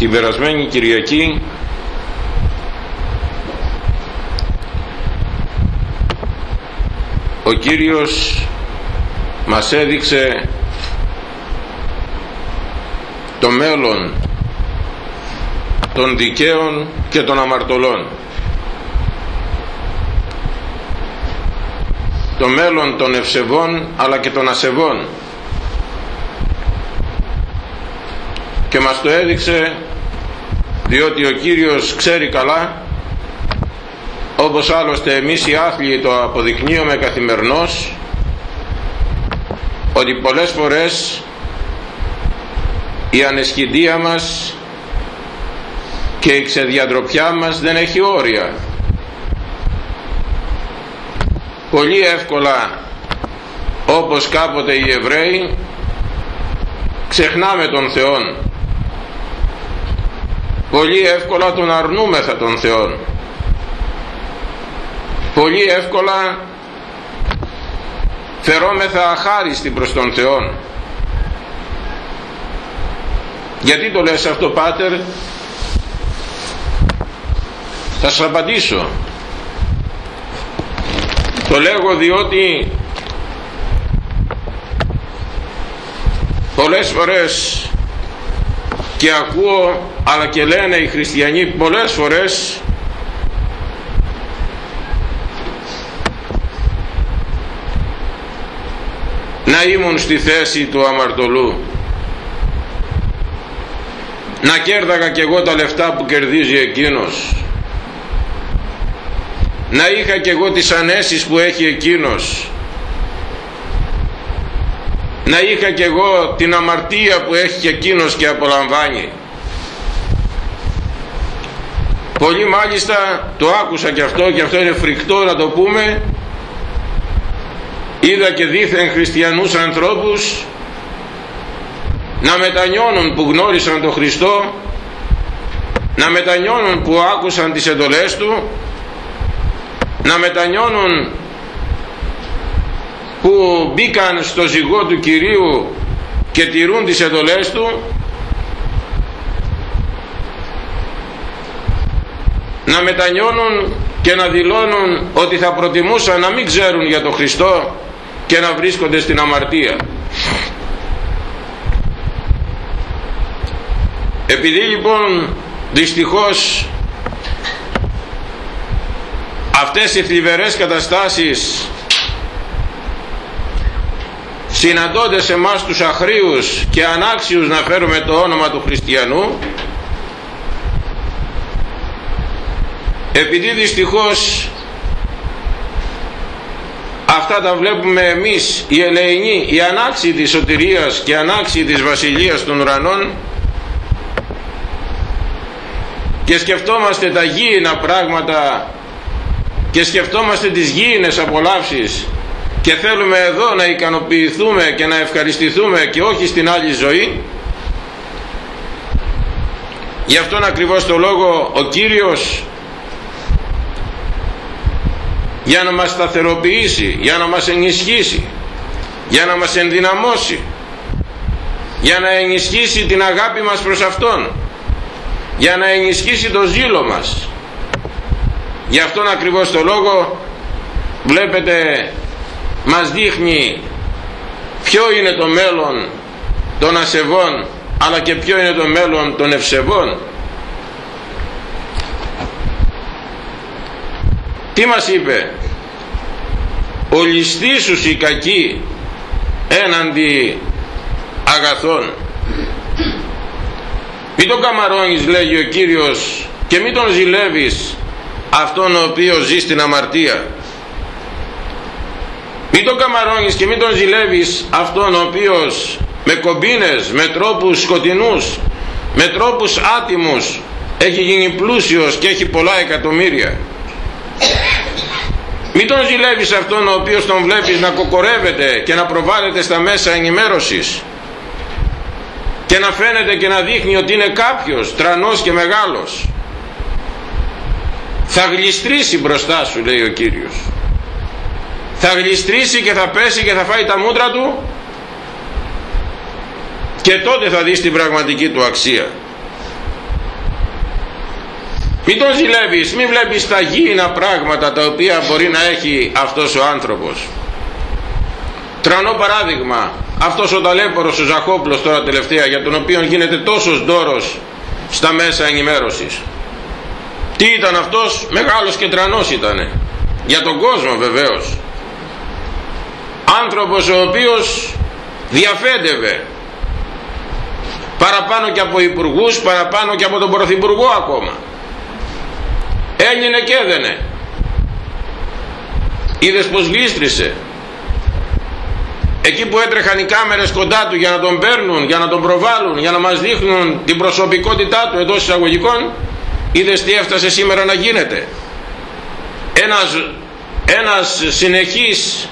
την περασμένη Κυριακή ο Κύριος μας έδειξε το μέλλον των δικαίων και των αμαρτωλών. Το μέλλον των ευσεβών αλλά και των ασεβών. Και μας το έδειξε διότι ο Κύριος ξέρει καλά όπως άλλωστε εμείς οι άθλοι το αποδεικνύουμε καθημερινώς ότι πολλές φορές η ανεσχυντία μας και η ξεδιαντροπιά μας δεν έχει όρια. Πολύ εύκολα όπως κάποτε οι Εβραίοι ξεχνάμε τον Θεόν πολύ εύκολα τον αρνούμεθα τον Θεόν. Πολύ εύκολα φερόμεθα αχάριστοι προς τον Θεό γιατί το λες αυτό πάτερ; Θα σας απαντήσω. Το λέγω διότι πολλές φορές και ακούω αλλά και λένε οι χριστιανοί πολλές φορές να ήμουν στη θέση του αμαρτωλού. Να κέρδαγα και εγώ τα λεφτά που κερδίζει εκείνος. Να είχα και εγώ τις ανέσεις που έχει εκείνος να είχα και εγώ την αμαρτία που έχει και εκείνος και απολαμβάνει. Πολύ μάλιστα το άκουσα και αυτό και αυτό είναι φρικτό να το πούμε. Είδα και δίθεν χριστιανούς ανθρώπους να μετανιώνουν που γνώρισαν τον Χριστό να μετανιώνουν που άκουσαν τις εντολές Του να μετανιώνουν που μπήκαν στο ζυγό του Κυρίου και τηρούν τις εντολές Του να μετανιώνουν και να δηλώνουν ότι θα προτιμούσαν να μην ξέρουν για τον Χριστό και να βρίσκονται στην αμαρτία. Επειδή λοιπόν δυστυχώς αυτές οι θλιβερές καταστάσεις συναντώνται σε εμάς τους αχρίους και ανάξιους να φέρουμε το όνομα του χριστιανού επειδή δυστυχώς αυτά τα βλέπουμε εμείς οι ελεηνοί οι ανάξιοι της σωτηρίας και ανάξιοι της βασιλείας των ουρανών και σκεφτόμαστε τα γήινα πράγματα και σκεφτόμαστε τις γήινες απολαύσεις και θέλουμε εδώ να ικανοποιηθούμε και να ευχαριστηθούμε και όχι στην άλλη ζωή γι' αυτόν ακριβώς το λόγο ο Κύριος για να μας σταθεροποιήσει, για να μας ενισχύσει, για να μας ενδυναμώσει, για να ενισχύσει την αγάπη μας προς Αυτόν, για να ενισχύσει το ζήλο μας. Γι' αυτόν ακριβώς το λόγο βλέπετε μας δείχνει ποιο είναι το μέλλον των ασεβών αλλά και ποιο είναι το μέλλον των ευσεβών. Τι μας είπε; Ο ληστής η κακή έναντι αγαθών. Μην τον καμαρώνεις λέγει ο Κύριος και μην τον ζηλεύεις αυτόν ο οποίος ζει στην αμαρτία μην τον καμαρώνεις και μην τον ζηλεύεις αυτόν ο οποίος με κομπίνες, με τρόπους σκοτεινούς, με τρόπους άτιμους έχει γίνει πλούσιος και έχει πολλά εκατομμύρια. Μην τον ζηλεύεις αυτόν ο οποίος τον βλέπεις να κοκορεύεται και να προβάλλεται στα μέσα ενημέρωσης και να φαίνεται και να δείχνει ότι είναι κάποιος τρανός και μεγάλος. Θα γλιστρήσει μπροστά σου λέει ο Κύριος. Θα γλιστρήσει και θα πέσει και θα φάει τα μούτρα του και τότε θα δεις την πραγματική του αξία. μην τον ζηλεύεις μην βλέπεις τα γήινα πράγματα τα οποία μπορεί να έχει αυτός ο άνθρωπος. Τρανό παράδειγμα αυτός ο ταλέπορος ο Ζαχόπλος τώρα τελευταία για τον οποίο γίνεται τόσος δώρος στα μέσα ενημέρωσης. Τι ήταν αυτός; Μεγάλος και τρανός ήτανε. Για τον κόσμο βεβαίως άνθρωπος ο οποίος διαφέντευε παραπάνω και από υπουργούς παραπάνω και από τον πρωθυπουργό ακόμα. Έγινε και έδαινε. Είδες πως γλίστρισε. Εκεί που έτρεχαν οι κάμερες κοντά του για να τον παίρνουν για να τον προβάλλουν για να μας δείχνουν την προσωπικότητά του εντός εισαγωγικών είδες τι έφτασε σήμερα να γίνεται. Ένας, ένας συνεχής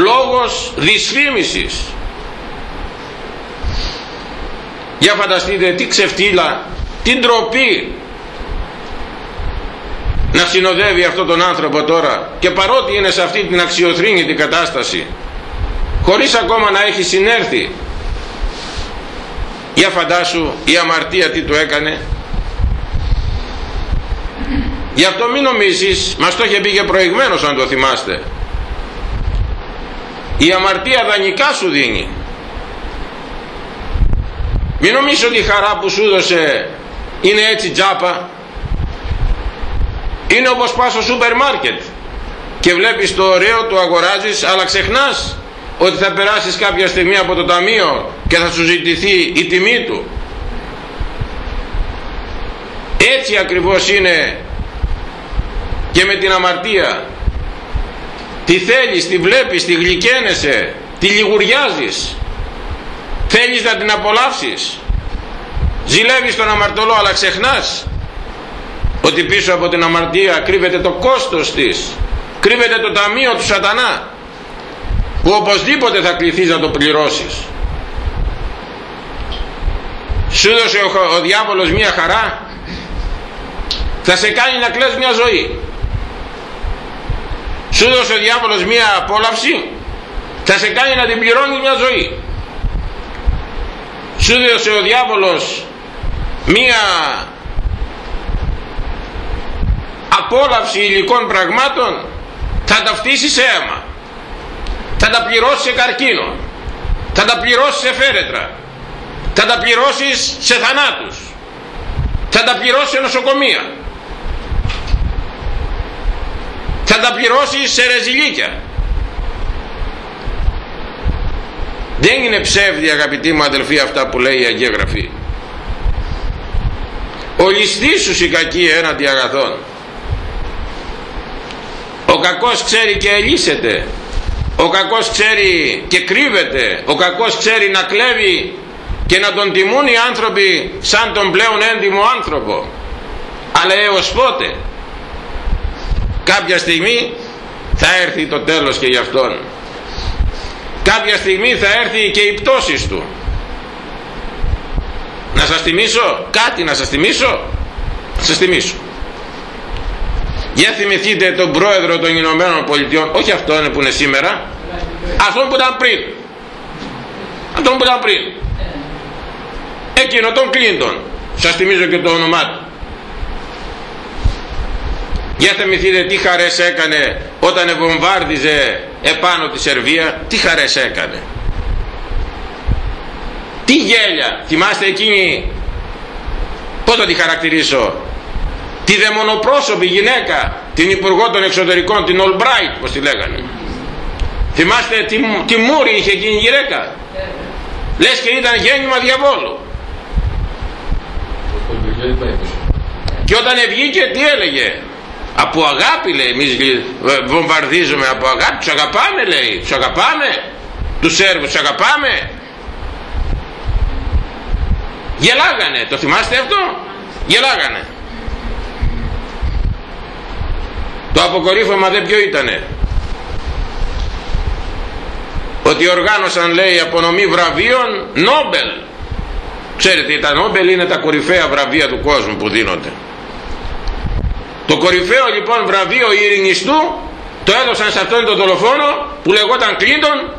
λόγος δυσφήμισης. Για φανταστείτε τι ξεφτύλα τι ντροπή να συνοδεύει αυτόν τον άνθρωπο τώρα και παρότι είναι σε αυτή την αξιοθρύνητη κατάσταση χωρίς ακόμα να έχει συνέρθει. Για φαντάσου η αμαρτία τι του έκανε. Γι' αυτό μην νομίζεις μας το είχε πει και προηγμένως αν το θυμάστε η αμαρτία δανεικά σου δίνει. Μην νομίζεις ότι η χαρά που σου έδωσε είναι έτσι τζάπα. Είναι όπως πας στο σούπερ μάρκετ και βλέπεις το ωραίο το αγοράζεις αλλά ξεχνάς ότι θα περάσεις κάποια στιγμή από το ταμείο και θα σου ζητηθεί η τιμή του. Έτσι ακριβώς είναι και με την αμαρτία τι θέλεις, τι βλέπεις, τι γλυκαίνεσαι τη λιγουριάζεις. Θέλεις να την απολαύσεις. Ζηλεύεις τον αμαρτωλό αλλά ξεχνάς ότι πίσω από την αμαρτία κρύβεται το κόστος της. Κρύβεται το ταμείο του σατανά που οπωσδήποτε θα κληθείς να το πληρώσεις. Σου δώσε ο, ο διάβολος μια χαρά. Θα σε κάνει να κλαις μια ζωή σου δώσε ο διάβολος μια απόλαυση θα σε κάνει να την πληρώνεις μια ζωή. Σου δώσε ο διάβολος μια απόλαυση υλικών πραγμάτων θα τα φτύσεις σε αίμα. Θα τα πληρώσεις σε καρκίνο. Θα τα πληρώσεις σε φέρετρα. Θα τα πληρώσεις σε θανάτους. Θα τα πληρώσεις σε νοσοκομεία θα τα πληρώσεις σε ρεζιλίκια. Δεν είναι ψεύδι αγαπητοί μου αδελφοί αυτά που λέει η Αγία Γραφή. Ο ληστής σου η κακή έναντι αγαθών. Ο κακός ξέρει και ελίσσεται ο κακός ξέρει και κρύβεται. Ο κακός ξέρει να κλέβει και να τον τιμούν οι άνθρωποι σαν τον πλέον έντιμο άνθρωπο. Αλλά έως πότε; Κάποια στιγμή θα έρθει το τέλος και για αυτόν κάποια στιγμή θα έρθει και η πτώση του να σας θυμίσω κάτι να σας θυμίσω να σας θυμίσω για θυμηθείτε τον πρόεδρο των Ηνωμένων Πολιτειών, όχι αυτόν που είναι σήμερα, αυτόν που ήταν πριν. Αυτόν που ήταν πριν. Εκείνο τον Κλίντον. Σας θυμίζω και το όνομά του. Για θυμηθείτε τι χαρές έκανε όταν βομβάρδιζε επάνω τη Σερβία; Τι χαρές έκανε; Τι γέλια. Θυμάστε εκείνη; Πώς θα τη χαρακτηρίσω; Τη δαιμονοπρόσωπη γυναίκα την Υπουργό των Εξωτερικών την Ολμπράιτ πως τη λέγανε θυμάστε τι, τι μούρη είχε εκείνη η γυναίκα; Λες και ήταν γέννημα διαβόλου και όταν βγήκε τι έλεγε; Από αγάπη λέει εμείς βομβαρδίζουμε. Από αγάπη τους αγαπάμε λέει. Τους αγαπάμε. Τους Σέρβους τους αγαπάμε. Γελάγανε. Το θυμάστε αυτό; Γελάγανε. Το αποκορύφωμα δεν ποιο ήτανε; Ότι οργάνωσαν λέει απονομή βραβείων Νόμπελ. Ξέρετε τα Νόμπελ είναι τα κορυφαία βραβεία του κόσμου που δίνονται το κορυφαίο λοιπόν βραβείο ειρηνιστού το έδωσαν σε αυτόν τον δολοφόνο που λεγόταν Κλίντον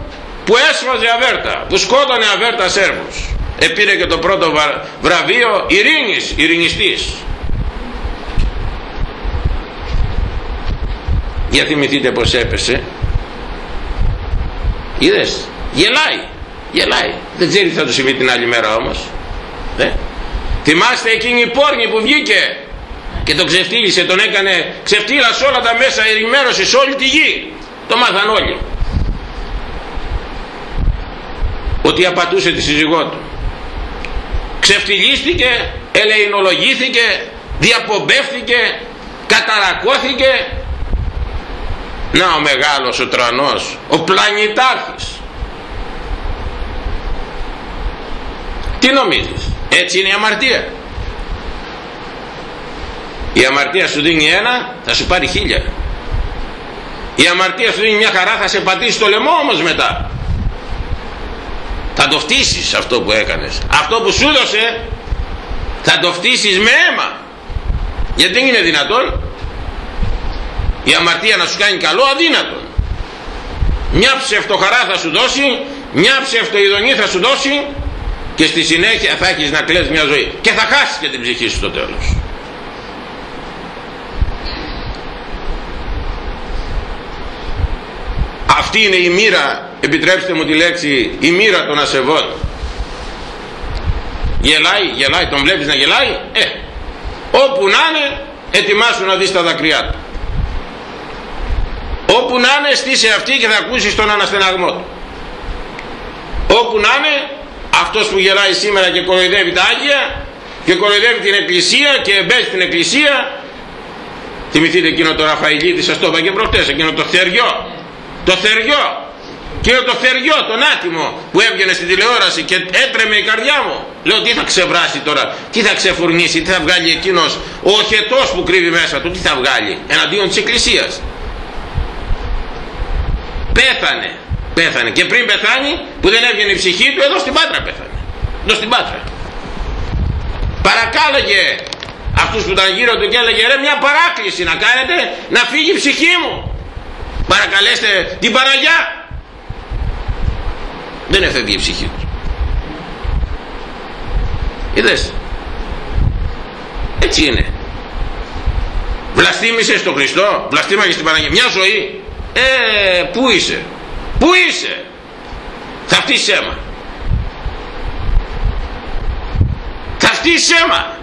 που έσβαζε αβέρτα, που σκότωνε αβέρτα Σέρβους. Επήρε και το πρώτο βραβείο ειρήνης, ειρηνιστής. Για θυμηθείτε πως έπεσε. Είδες, γελάει, γελάει. Δεν ξέρει τι θα του συμβεί την άλλη μέρα όμως. Ε; Θυμάστε εκείνη η πόρνη που βγήκε και τον ξεφτύλισε τον έκανε ξεφτύλας σε όλα τα μέσα ενημέρωσης σε όλη τη γη. Το μάθαν όλοι. Ότι απατούσε τη σύζυγό του. Ξεφτυλίστηκε ελεηνολογήθηκε διαπομπεύθηκε καταρακώθηκε. Να ο μεγάλος ο τρανός ο πλανητάρχης. Τι νομίζεις έτσι είναι η αμαρτία η αμαρτία σου δίνει ένα θα σου πάρει χίλια. Η αμαρτία σου δίνει μια χαρά θα σε πατήσει το λαιμό όμως μετά. Θα το φτύσεις αυτό που έκανες. Αυτό που σου δώσε θα το φτύσεις με αίμα. Γιατί δεν είναι δυνατόν; Η αμαρτία να σου κάνει καλό αδύνατον. Μια ψευτοχαρά θα σου δώσει μια ψευτοειδονή θα σου δώσει και στη συνέχεια θα έχεις να κλαις μια ζωή. Και θα χάσεις και την ψυχή σου στο τέλος αυτή είναι η μοίρα επιτρέψτε μου τη λέξη η μοίρα των ασεβών. Γελάει, γελάει, τον βλέπεις να γελάει; Ε, όπου να είναι ετοιμάσου να δεις τα δακρυά του. Όπου να είναι στήσε αυτή και θα ακούσεις τον αναστεναγμό του. Όπου να είναι αυτός που γελάει σήμερα και κοροϊδεύει τα Άγια και κοροϊδεύει την Εκκλησία και εμπέσει την Εκκλησία θυμηθείτε εκείνο το Ραφαηλίδη σας το είπα και προχτές εκείνο το θεριό το θεριό και το θεριό, τον άτιμο που έβγαινε στην τηλεόραση και έτρεμε η καρδιά μου. Λέω τι θα ξεβράσει τώρα, τι θα ξεφουρνήσει, τι θα βγάλει εκείνος ο οχετός που κρύβει μέσα του, τι θα βγάλει εναντίον της Εκκλησίας. Πέθανε, πέθανε και πριν πεθάνει που δεν έβγαινε η ψυχή του εδώ στην Πάτρα πέθανε. Εδώ στην Πάτρα. Παρακάλεγε αυτούς που ήταν γύρω του και έλεγε ρε μια παράκληση να κάνετε να φύγει η ψυχή μου. Παρακαλέστε την Παναγιά! Δεν έφευγε η ψυχή του. Είδες; Έτσι είναι. Βλαστήμησες τον Χριστό; Βλαστήμαγες την Παναγία μια ζωή; Ε πού είσαι; Πού είσαι; Θα φτύσεις αίμα. Θα φτύσεις αίμα.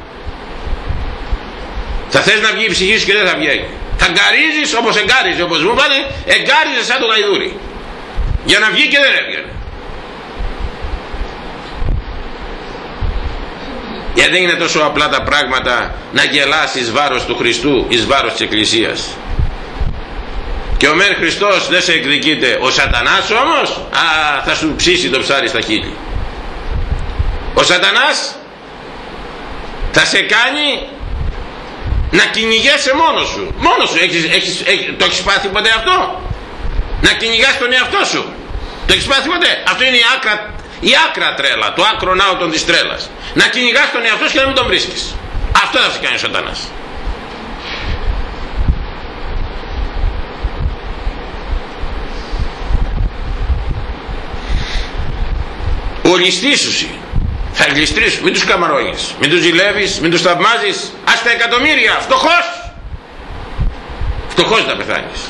Θα θες να βγει η ψυχή σου και δεν θα βγει θα γκαρίζεις όπως εγκάριζε όπως μου πάνε εγκάριζε σαν το γαϊδούρι για να βγει και δεν έβγαινε. Γιατί δεν είναι τόσο απλά τα πράγματα να γελάς εις βάρος του Χριστού εις βάρος της Εκκλησίας. Και ο μεν Χριστός δεν σε εκδικείται. Ο σατανάς όμως α, θα σου ψήσει το ψάρι στα χείλη. Ο σατανάς θα σε κάνει να κυνηγέσαι μόνος σου μόνος σου έχεις, έχεις, έχεις, το έχεις πάθει ποτέ αυτό; Να κυνηγάς τον εαυτό σου το έχεις πάθει ποτέ; Αυτό είναι η άκρα η άκρα τρέλα, το άκρο ναότον της τρέλας. Να κυνηγάς τον εαυτό σου και να μην τον βρίσκεις. Αυτό θα σε κάνει ο σατανάς. Ολιστήσουσι. Θα γλιστρήσουν. Μην τους καμαρώνεις. Μην τους ζηλεύεις. Μην τους θαυμάζεις. Ας τα εκατομμύρια. Φτωχός. Φτωχός να πεθάνεις.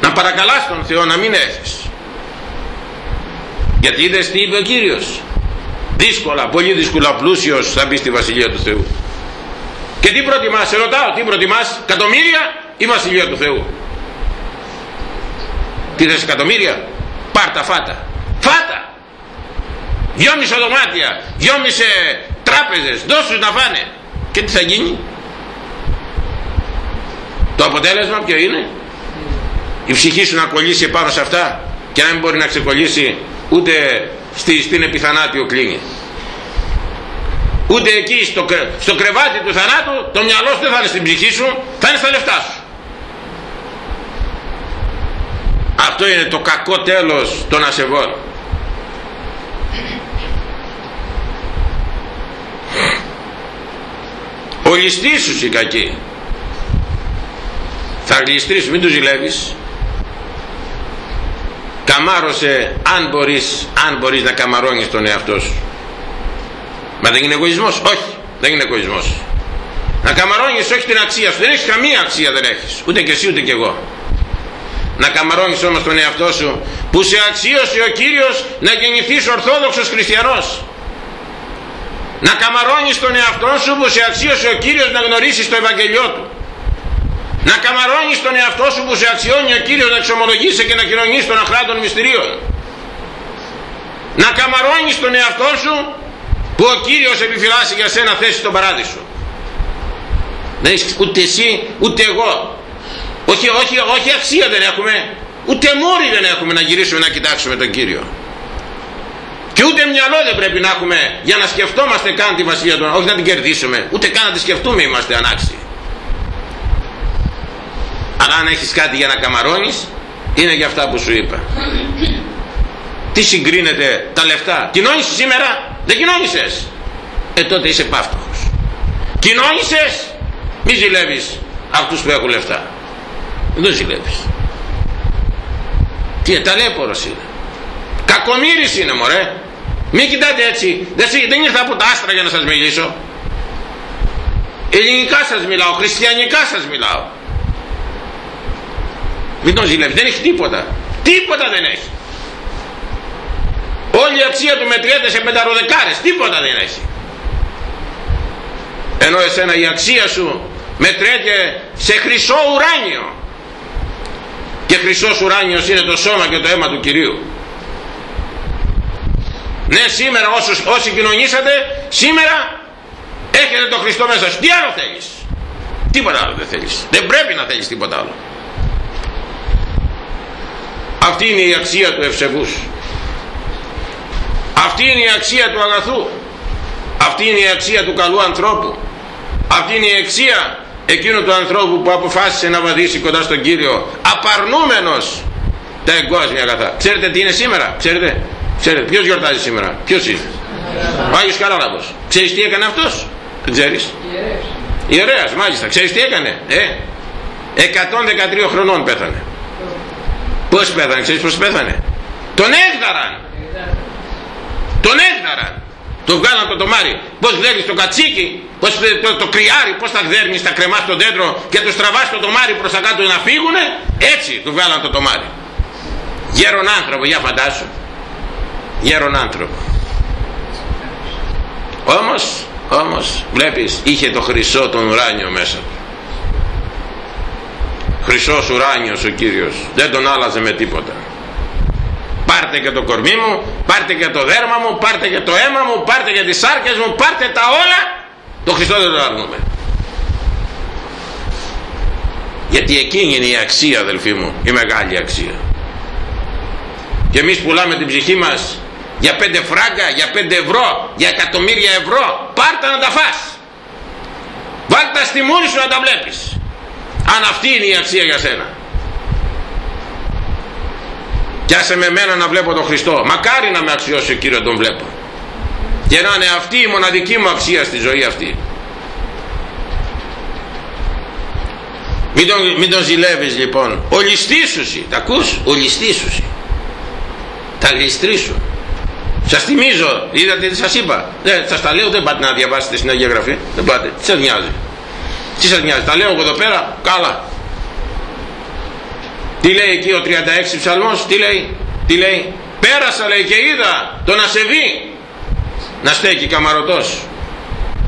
Να παρακαλάς τον Θεό να μην έχεις γιατί είδες τι είπε ο Κύριος δύσκολα, πολύ δύσκολα πλούσιος θα μπει στη Βασιλεία του Θεού και τι προτιμάς, σε ρωτάω τι προτιμάς εκατομμύρια ή Βασιλεία του Θεού; Τι θες εκατομμύρια; Πάρτα φάτα φάτα δυόμισε δωμάτια δυόμισε τράπεζες. Δώσους να φάνε. Και τι θα γίνει; Το αποτέλεσμα ποιο είναι; Η ψυχή σου να κολλήσει πάνω σε αυτά και να μην μπορεί να ξεκολλήσει ούτε στη, στην επιθανάτιο κλίνη ούτε εκεί στο, στο κρεβάτι του θανάτου το μυαλό σου δεν θα είναι στην ψυχή σου θα είναι στα λεφτά σου. Αυτό είναι το κακό τέλος των ασεβών ο ληστής σου οι κακοί θα γλιστρείς μην τους ζηλεύεις. Καμάρωσε αν μπορείς, αν μπορείς να καμαρώνεις τον εαυτό σου. Μα δεν είναι εγωισμός; Όχι δεν είναι εγωισμός. Να καμαρώνεις όχι την αξία σου. Δεν έχεις καμία αξία δεν έχεις. Ούτε και εσύ ούτε και εγώ. Να καμαρώνεις όμως τον εαυτό σου που σε αξίωσε ο Κύριος να γεννηθείς ορθόδοξος χριστιανός να καμαρώνεις τον εαυτό σου που σε αξίωσε ο Κύριος να γνωρίσεις το Ευαγγελιό Του. Να καμαρώνεις τον εαυτό σου που σε αξιώνει ο Κύριος να εξομολογήσει και να κοινωνείς τον αχράτων μυστηρίων. Να καμαρώνεις τον εαυτό σου που ο Κύριος επιφυλάσσει για σένα θέση στον παράδεισο. Δεν έχεις ούτε εσύ ούτε εγώ. Όχι, όχι, όχι αξία δεν έχουμε. Ούτε μόρι δεν έχουμε να γυρίσουμε να κοιτάξουμε τον Κύριο και ούτε μυαλό δεν πρέπει να έχουμε για να σκεφτόμαστε καν τη βασιλεία του όχι να την κερδίσουμε ούτε καν να τη σκεφτούμε είμαστε ανάξιοι. Αλλά αν έχεις κάτι για να καμαρώνεις είναι για αυτά που σου είπα. Τι συγκρίνεται τα λεφτά. Κοινώνεις σήμερα; Δεν κοινώνησες. Ε τότε είσαι πάυτοχος κοινώνησες; Μη ζηλεύεις αυτούς που έχουν λεφτά. Δεν ζηλεύεις. Τι ταλέπορος είναι. Κακομύρης είναι μωρέ μην κοιτάτε έτσι. Δεν, δεν ήρθα από τα άστρα για να σας μιλήσω. Ελληνικά σας μιλάω χριστιανικά σας μιλάω. Μην τον ζηλεύεις δεν έχεις τίποτα. Τίποτα δεν έχεις. Όλη η αξία του μετριέται σε πενταροδεκάρες τίποτα δεν έχει. Ενώ εσένα η αξία σου μετριέται σε χρυσό ουράνιο. Και χρυσός ουράνιος είναι το σώμα και το αίμα του Κυρίου ναι σήμερα όσους, όσοι κοινωνήσατε σήμερα έχετε το Χριστό μέσα σου. Τι άλλο θέλεις; Τίποτα άλλο δεν θέλεις. Δεν πρέπει να θέλεις τίποτα άλλο. Αυτή είναι η αξία του ευσεβούς. Αυτή είναι η αξία του αγαθού. Αυτή είναι η αξία του καλού ανθρώπου. Αυτή είναι η αξία εκείνου του ανθρώπου που αποφάσισε να βαδίσει κοντά στον Κύριο απαρνούμενος τα εγκόσμια αγαθά. Ξέρετε τι είναι σήμερα; Ξέρετε, ξέρετε ποιος γιορτάζει σήμερα; Ποιος είναι; Ο Άγιος Καράλαμπος ξέρεις τι έκανε αυτός; Δεν ξέρεις; Ιερέας. Μάλιστα. Ξέρεις τι έκανε; Ε, 113 χρονών πέθανε. Πως πέθανε ξέρεις πως πέθανε; Τον έγδαραν. Τον έγδαραν. Το βγάλαν το τομάρι πως βλέπεις το κατσίκι πως το, το, κρυάρι πως θα γδέρνεις θα κρεμάς το δέντρο και το τραβάς το τομάρι προς τα κάτω να φύγουνε; Έτσι του βγάλαν το τομάρι γέρον άνθρωπο για φαντάσου γέρον άνθρωπο. Όμως όμως βλέπεις είχε το χρυσό τον ουράνιο μέσα του. Χρυσός ουράνιος ο Κύριος. Δεν τον άλλαζε με τίποτα. Πάρτε και το κορμί μου πάρτε και το δέρμα μου πάρτε και το αίμα μου πάρτε και τις σάρκες μου πάρτε τα όλα. Το Χριστό δεν το αρνούμε. Γιατί εκείνη είναι η αξία αδελφοί μου η μεγάλη αξία. Και εμείς πουλάμε την ψυχή μας για πέντε φράγκα, για πέντε ευρώ για εκατομμύρια ευρώ. Πάρτα να τα φας. Βάλτα στη μούρη σου να τα βλέπεις. Αν αυτή είναι η αξία για σένα. Κι άσε με μένα να βλέπω τον Χριστό. Μακάρι να με αξιώσει ο Κύριος τον βλέπω. Και να είναι αυτή η μοναδική μου αξία στη ζωή αυτή. Μην τον, μην τον ζηλεύεις λοιπόν. Ο ληστήσουσι τα ακούς; Ο ληστήσουσι τα γλιστρήσου σας θυμίζω είδατε τι σας είπα δεν, σας τα λέω δεν πάτε να διαβάσετε στην Αγία Γραφή δεν πάτε τι σας νοιάζει; Τι σας νοιάζει; Τα λέω εγώ εδώ πέρα καλά τι λέει εκεί ο 36 ψαλμός, τι λέει, τι λέει; Πέρασα λέει και είδα τον ασεβή να στέκει καμαρωτός.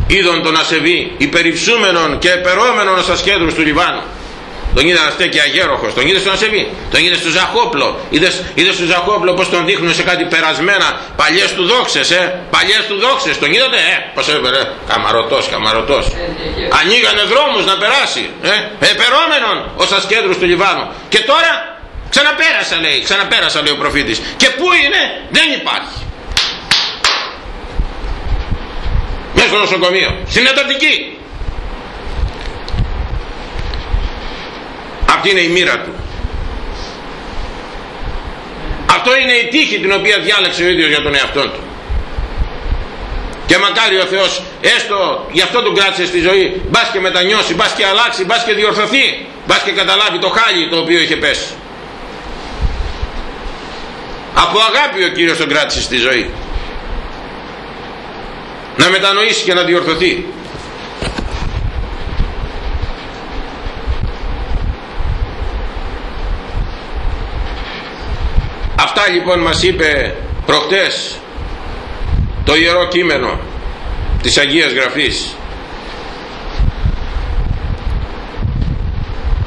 Είδον τον ασεβή υπερυψούμενον και επερώμενον στα σκέδρους του Λιβάνου. Τον είδα να στέκει αγέροχος, τον είδες στον Ασεβή, τον είδες στο Ζαχόπλο. Είδες, είδες στο Ζαχόπλο πως τον δείχνουν σε κάτι περασμένα παλιές του δόξες, ε, παλιές του δόξες. Τον είδατε, ε, πως έπαιρε, καμαρωτός, καμαρωτός. Ανοίγανε δρόμους να περάσει, ε, επερώμενον ως ασκέδρους του Λιβάνου. Και τώρα ξαναπέρασα λέει, ξαναπέρασα λέει ο προφήτης. Και πού είναι, δεν υπάρχει. Μέσα στο νοσοκομείο, στην εντατική. Αυτή είναι η μοίρα του. Αυτό είναι η τύχη την οποία διάλεξε ο ίδιος για τον εαυτό του. Και μακάρι ο Θεός έστω γι' αυτό τον κράτησε στη ζωή μπας και μετανιώσει, μπας και αλλάξει, μπας και διορθωθεί μπας και καταλάβει το χάλι το οποίο είχε πέσει. Από αγάπη ο Κύριος τον κράτησε στη ζωή. Να μετανοήσει και να διορθωθεί αυτά λοιπόν μας είπε προχτές το Ιερό Κείμενο της Αγίας Γραφής.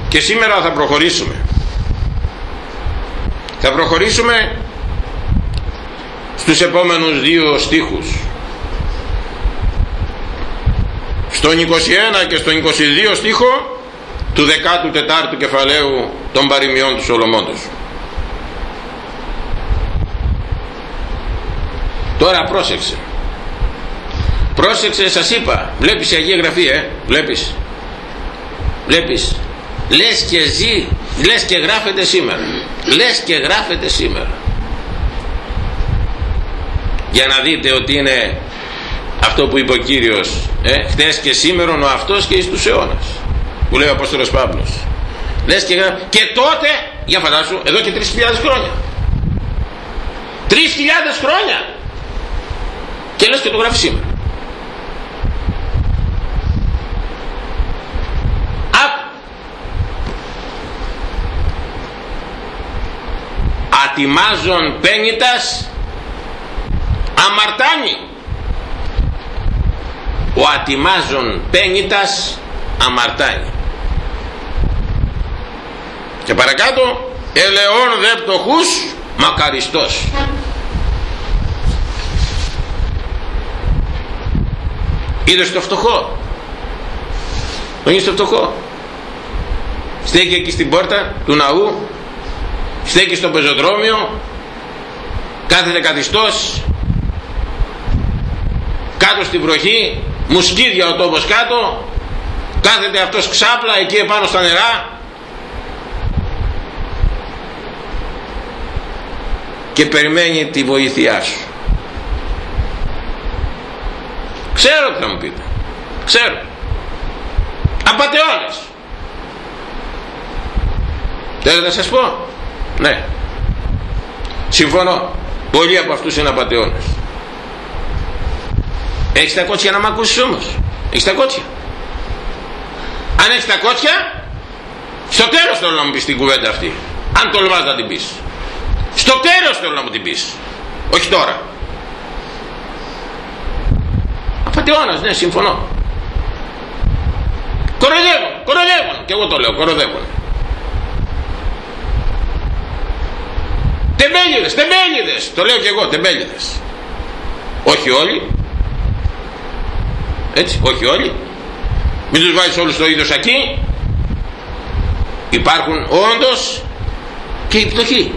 Και σήμερα θα προχωρήσουμε. Θα προχωρήσουμε στους επόμενους δύο στίχους. Στον 21 και στον 22 στίχο του 14ου κεφαλαίου των παροιμιών του Σολομόντος τώρα πρόσεξε. Πρόσεξε σας είπα. Βλέπεις η Αγία Γραφή ε. Βλέπεις. Βλέπεις. Λες και ζει λες και γράφεται σήμερα. Λες και γράφεται σήμερα. Για να δείτε ότι είναι αυτό που είπε ο Κύριος ε, χτες και σήμερα ο αυτός και εις τους αιώνας που λέει ο Απόστολος Παύλος. Λες και, και τότε για φαντάσου εδώ και 3.000 χρόνια. 3.000 χρόνια και λες και το γράφεις σήμερα. Ατιμάζον πένιτας αμαρτάνει. Ο ατιμάζον πένιτας αμαρτάνει. Και παρακάτω ελεόν δε πτωχούς μακαριστός είδες το φτωχό; Τον είδες το φτωχό; Στέκει εκεί στην πόρτα του ναού στέκει στο πεζοδρόμιο κάθεται καθιστός κάτω στην βροχή μουσκίδια ο τόπος κάτω κάθεται αυτός ξάπλα εκεί επάνω στα νερά. Και περιμένει τη βοήθειά σου ξέρω τι θα μου πείτε. Ξέρω. Απατεώνες θέλετε να σας πω; Ναι. Συμφωνώ. Πολλοί από αυτούς είναι απατεώνες έχεις τα κότσια να μ' ακούσεις όμως; Έχεις τα κότσια; Αν έχεις τα κότσια στο τέλος θέλω να μου πεις την κουβέντα αυτή. Αν τολμάς να την πεις. Στο τέλος θέλω να μου την πεις. Όχι τώρα απατεώνας ναι συμφωνώ. Κοροϊδεύουν κοροϊδεύουν και εγώ το λέω κοροϊδεύουν τεμπέλιδες τεμπέλιδες το λέω και εγώ τεμπέλιδες. Όχι όλοι. Έτσι όχι όλοι. Μην τους βάζεις όλους στο ίδιο σακί. Υπάρχουν όντως και οι πτωχοί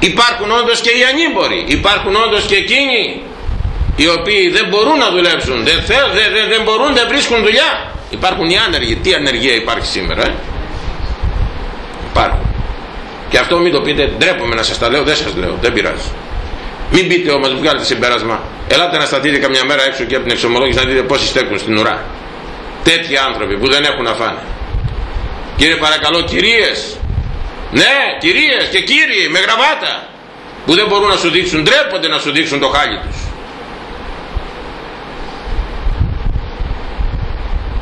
υπάρχουν όντως και οι ανήμποροι. Υπάρχουν όντως και εκείνοι οι οποίοι δεν μπορούν να δουλέψουν δεν, θέλ, δεν, δεν, δεν μπορούν δεν βρίσκουν δουλειά. Υπάρχουν οι άνεργοι. Τι ανεργία υπάρχει σήμερα ε; υπάρχουν. Και αυτό μην το πείτε ντρέπομαι να σας τα λέω δεν σας λέω δεν πειράζει. Μην πείτε όμως βγάλετε συμπέρασμα. Ελάτε να σταθείτε καμιά μέρα έξω και από την εξομολόγηση να δείτε πόσοι στέκουν στην ουρά. Τέτοιοι άνθρωποι που δεν έχουν να φάνε. Κύριε παρακαλώ κυρίες. Ναι κυρίες και κύριοι με γραβάτα. Που δεν μπορούν να σου δείξουν ντρέπονται να σου δείξουν το χάλι τους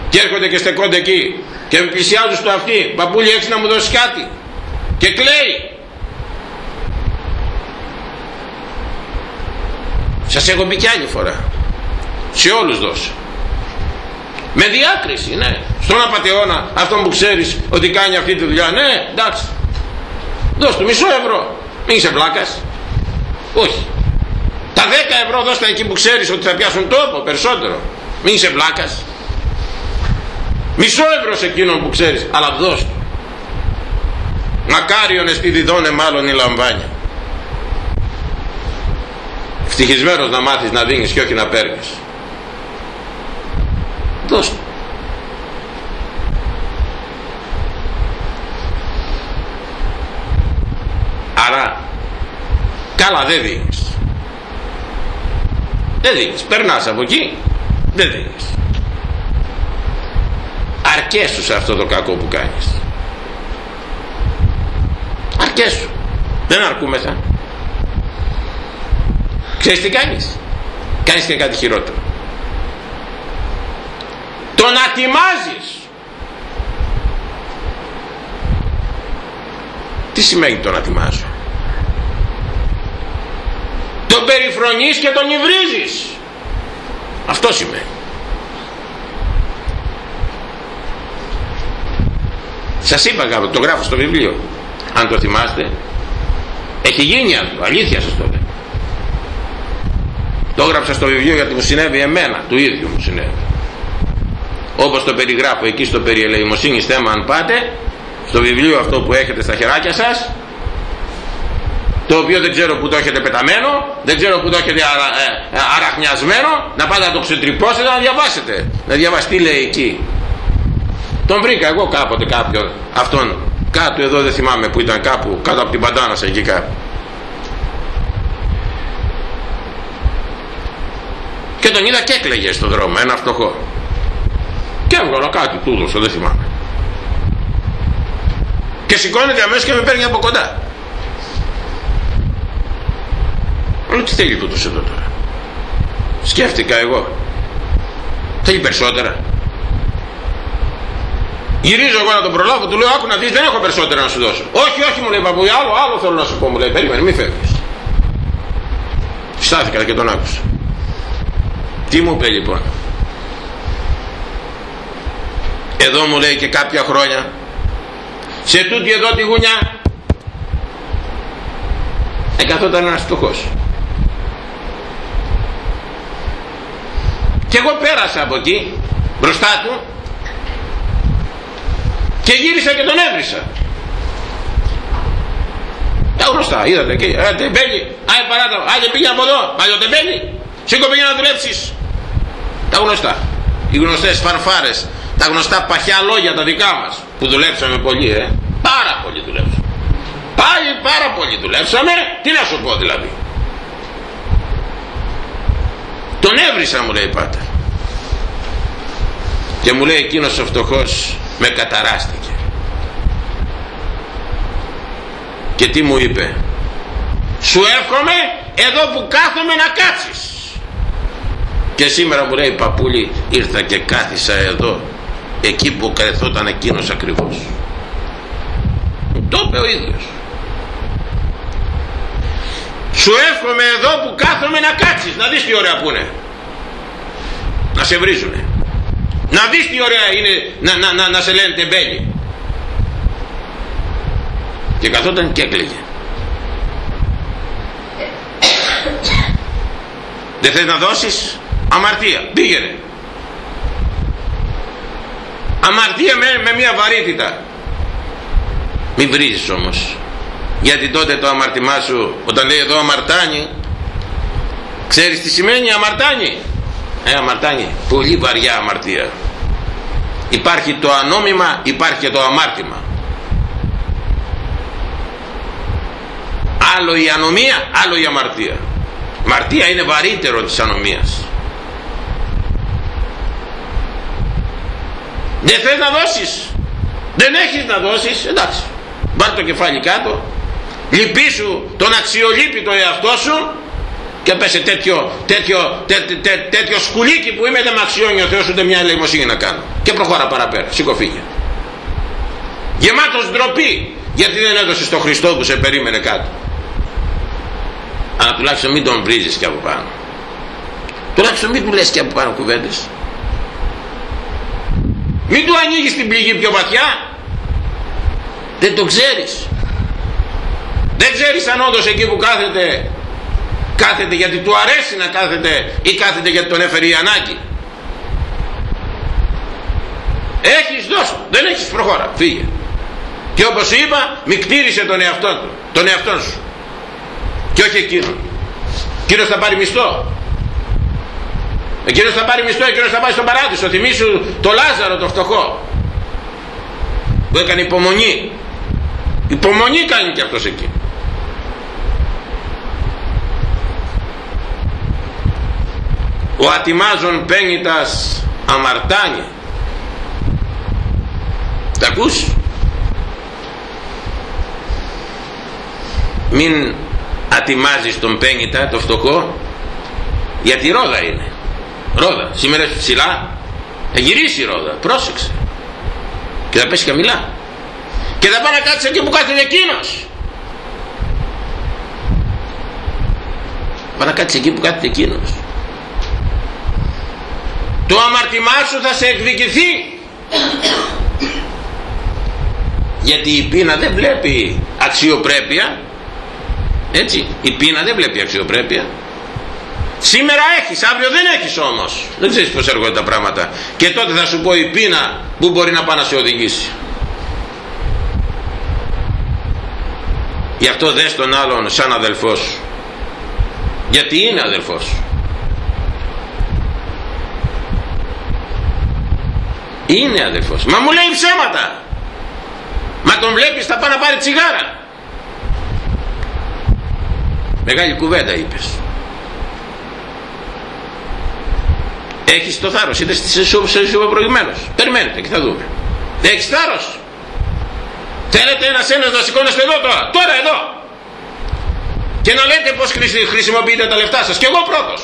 και έρχονται και στεκόνται εκεί. Και πλησιάζουν στο αυτί. Παππούλη έχεις να μου δώσεις κάτι; Και κλαίει. Σας έχω πει κι άλλη φορά. Σε όλους δώσω με διάκριση ναι. Στον απατεώνα αυτόν που ξέρεις ότι κάνει αυτή τη δουλειά. Ναι εντάξει. Δώσ' του μισό ευρώ. Μην είσαι βλάκας. Όχι. Τα δέκα ευρώ δώσ' τα εκεί που ξέρεις ότι θα πιάσουν τόπο περισσότερο. Μην είσαι βλάκας μισό ευρώ σε εκείνον που ξέρεις αλλά δώσ' του. Μακάριον εστι διδώνε μάλλον η λαμβάνια. Ευτυχισμένος να μάθεις να δίνεις και όχι να παίρνεις. Δώσ' του. Άρα καλά δεν δίνεις. Δεν δίνεις. Περνάς από εκεί δεν δίνεις αρκέσου σε αυτό το κακό που κάνεις. Αρκέσου δεν αρκούμεθα. Ξέρεις τι κάνεις; Κάνεις και κάτι χειρότερο. Τον ατιμάζεις. Τι σημαίνει τον ατιμάζω; Τον περιφρονείς και τον υβρίζεις. Αυτό σημαίνει σας είπα το γράφω στο βιβλίο. Αν το θυμάστε. Έχει γίνει αυτό αλήθεια σας το λέω. Το έγραψα στο βιβλίο γιατί μου συνέβη εμένα του ίδιου μου συνέβη. Όπως το περιγράφω εκεί στο περί θέμα αν πάτε στο βιβλίο αυτό που έχετε στα χεράκια σας το οποίο δεν ξέρω που το έχετε πεταμένο δεν ξέρω που το έχετε αρα, ε, αραχνιασμένο να πάτε να το ξετρυπώσετε να διαβάσετε. Να διαβάσετε τι λέει εκεί τον βρήκα εγώ κάποτε κάποιον. Αυτόν. Κάτω εδώ δεν θυμάμαι που ήταν κάπου κάτω από την παντάνα εκεί κάπου. Και τον είδα και έκλαιγε στον δρόμο ένα φτωχό. Και έβγαλα κάτι του δώσω δεν θυμάμαι. Και σηκώνεται αμέσως και με παίρνει από κοντά. Λέω τι θέλει τούτος εδώ τώρα; Σκέφτηκα εγώ. Θέλει περισσότερα; Γυρίζω εγώ να τον προλάβω, του λέω: Άκου να δεις, δεν έχω περισσότερα να σου δώσω. Όχι, όχι, μου λέει παππού, άλλο, άλλο θέλω να σου πω, μου λέει: Περίμενε, μη φεύγεις. Στάθηκα και τον άκουσα. Τι μου είπε λοιπόν; Εδώ μου λέει και κάποια χρόνια σε τούτη εδώ τη γουνιά εκαθόταν ένας φτωχός και εγώ πέρασα από εκεί μπροστά του και γύρισα και τον έβρισα. Τα γνωστά είδατε εκεί. Ε, τεμπέλη άι παράτα άντε πήγε από εδώ. Παλιό τεμπέλη σήκω πήγε να δουλέψεις. Τα γνωστά. Οι γνωστές φαρφάρες τα γνωστά παχιά λόγια τα δικά μας που δουλέψαμε πολύ ε. Πάρα πολύ δουλέψαμε. Πάλι πάρα πολύ δουλέψαμε. Τι να σου πω δηλαδή. Τον έβρισα μου λέει πάτερ και μου λέει εκείνος ο φτωχός με καταράστηκε. Και τι μου είπε; Σου εύχομαι εδώ που κάθομαι να κάτσεις. Και σήμερα μου λέει παππούλη ήρθα και κάθισα εδώ εκεί που κρεθόταν εκείνος ακριβώς το είπε ο ίδιος. Σου εύχομαι εδώ που κάθομαι να κάτσεις να δεις τι ωραία που είναι. Να σε βρίζουνε να δεις τι ωραία είναι να, να, να, να σε λένε τεμπέλη και καθόταν και έκλαιγε. Δεν θες να δώσεις αμαρτία. Πήγαινε. Αμαρτία με, με μια βαρύτητα. Μην βρίζεις όμως. Γιατί τότε το αμαρτημά σου όταν λέει εδώ αμαρτάνει ξέρεις τι σημαίνει αμαρτάνει; Ε αμαρτάνει πολύ βαριά αμαρτία. Υπάρχει το ανόμημα υπάρχει και το αμάρτημα. Άλλο η ανομία άλλο η αμαρτία. Μαρτία είναι βαρύτερο της ανομίας. Δεν θες να δώσεις. Δεν έχεις να δώσεις. Εντάξει πάρ το κεφάλι κάτω. Λυπήσου τον αξιολύπητο εαυτό σου και πέσε τέτοιο, τέτοιο, τέ, τέ, τέτοιο σκουλίκι που είμαι δεν με αξιώνει ο Θεός ούτε μια ελεημοσύνη να κάνω. Και προχώρα παραπέρα σήκω φύγε. Γεμάτος ντροπή γιατί δεν έδωσε στον Χριστό που σε περίμενε κάτω. Αλλά τουλάχιστον μην τον βρίζεις και από πάνω. Τουλάχιστον μην του λες και από πάνω κουβέντες. Μην του ανοίγεις την πληγή πιο βαθιά. Δεν το ξέρεις. Δεν ξέρεις αν όντως εκεί που κάθεται κάθεται γιατί του αρέσει να κάθεται ή κάθεται γιατί τον έφερε η ανάγκη. Έχεις δώσει δεν έχεις προχώρα. Φύγε. Και όπως είπα μη κτήρισε τον εαυτό του τον εαυτό σου. Και όχι εκείνον. Εκείνος θα πάρει μισθό. Εκείνος θα πάρει μισθό εκείνος θα πάει στον παράδεισο. Θυμίσου το Λάζαρο το φτωχό που έκανε υπομονή. Υπομονή κάνει και αυτός εκεί ο ατιμάζων πένιτας αμαρτάνει. Τα ακούς; Μην ατιμάζεις τον πένιτα το φτωχό γιατί ρόδα είναι. Ρόδα. Σήμερα ψηλά. Θα γυρίσει η ρόδα. Πρόσεξε. Και θα πέσει χαμηλά και θα πάει να κάτσει εκεί που κάθεται εκείνος. Πά να κάτσεις εκεί που κάθεται εκείνος. Το αμαρτημά σου θα σε εκδικηθεί. Γιατί η πείνα δεν βλέπει αξιοπρέπεια. Έτσι, η πείνα δεν βλέπει αξιοπρέπεια. Σήμερα έχεις, αύριο δεν έχεις όμως. Δεν ξέρεις πώς έρχονται τα πράγματα. Και τότε θα σου πω η πείνα που μπορεί να πάει να σε οδηγήσει. Γι' αυτό δες τον άλλον σαν αδελφός σου. Γιατί είναι αδελφός σου. Είναι αδελφός. Μα μου λέει ψέματα. Μα τον βλέπεις θα πάει να πάρει τσιγάρα. Μεγάλη κουβέντα είπες. Έχεις το θάρρος. Είτε σε σου προηγουμένως. Περιμένετε και θα δούμε. Έχεις θάρρος. Θέλετε ένας ένας να σηκώνεστε εδώ τώρα. Τώρα εδώ. Και να λέτε πως χρησιμοποιείτε τα λεφτά σας. Και εγώ πρώτος.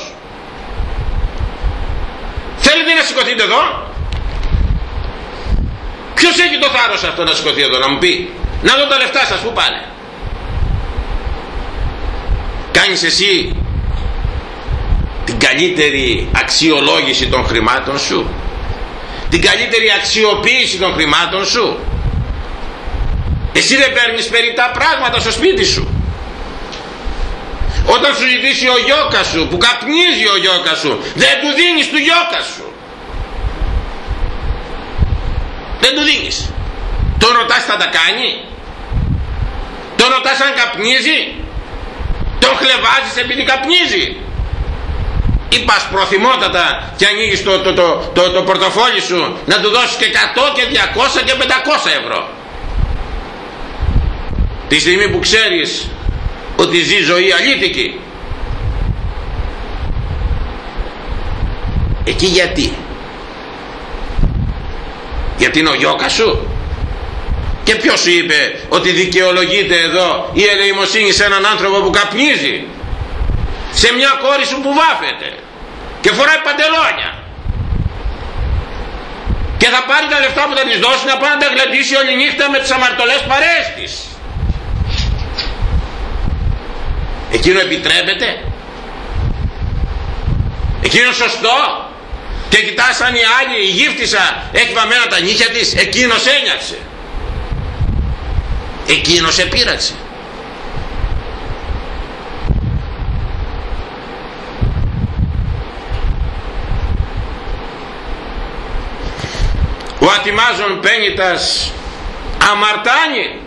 Θέλετε να σηκωθείτε εδώ. Ποιος έχει το θάρρος αυτό να σηκωθεί εδώ να μου πει; Να δω τα λεφτά σας που πάνε. Κάνεις εσύ την καλύτερη αξιολόγηση των χρημάτων σου; Την καλύτερη αξιοποίηση των χρημάτων σου; Εσύ δεν παίρνεις περιτά πράγματα στο σπίτι σου. Όταν σου ζητήσει ο γιώκα σου που καπνίζει ο γιώκα σου δεν του δίνεις του γιώκα σου. Δεν του δίνεις. Τον ρωτάς θα τα κάνει. Τον ρωτάς αν καπνίζει. Τον χλεβάζεις επειδή καπνίζει. Ή πας προθυμότατα και ανοίγεις το, το, το, το, το πορτοφόλι σου να του δώσεις και 100 και 200 και 500 ευρώ τη στιγμή που ξέρεις ότι ζει ζωή αλήθικη εκεί γιατί; Γιατί είναι ο γιώκα σου. Και ποιος σου είπε ότι δικαιολογείται εδώ η ελεημοσύνη σε έναν άνθρωπο που καπνίζει; Σε μια κόρη σου που βάφεται και φοράει παντελόνια. Και θα πάρει τα λεφτά που θα της δώσει να πάει να τα γλεντήσει όλη νύχτα με τις αμαρτωλές παρέες της. Εκείνο επιτρέπεται; Εκείνο σωστό; Και κοιτάς αν η άλλη η γύφτησα έχει βαμμένα τα νύχια της εκείνος ένιαξε εκείνος επήραξε ο ατιμάζων πένιτας αμαρτάνει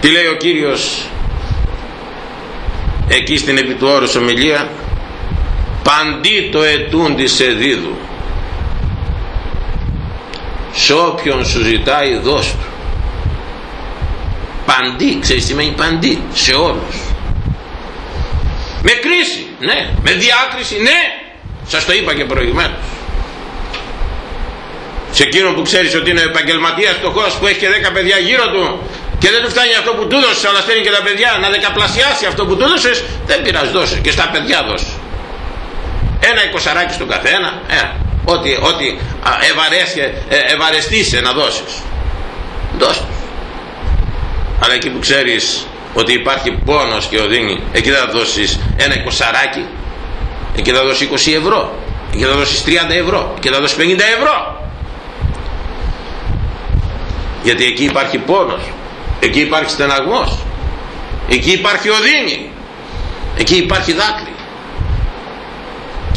τι λέει ο Κύριος εκεί στην επί του όρους ομιλία παντί το ετούντι σε δίδου σε όποιον σου ζητάει δώσ' του. Παντί ξέρεις τι σημαίνει παντί; Σε όλους. Με κρίση ναι. Με διάκριση ναι. Σας το είπα και προηγουμένως. Σε εκείνον που ξέρεις ότι είναι επαγγελματίας φτωχός που έχει και 10 παιδιά γύρω του και δεν του φτάνει αυτό που του έδωσε, αλλά στέλνει και τα παιδιά να δεκαπλασιάσει αυτό που του έδωσε, δεν πειράζει, δώσε. Και στα παιδιά δώσε. Ένα εικοσαράκι στον καθένα, ε, ό,τι, ό,τι ε, ευαρεστείσαι να δώσεις. Δώσε Αλλά εκεί που ξέρεις ότι υπάρχει πόνος και οδύνη, εκεί θα δώσεις ένα εικοσαράκι, εκεί θα δώσεις 20 ευρώ, εκεί θα δώσεις 30 ευρώ, εκεί θα δώσεις 50 ευρώ. Γιατί εκεί υπάρχει πόνος, εκεί υπάρχει στεναγμός εκεί υπάρχει οδύνη εκεί υπάρχει δάκρυ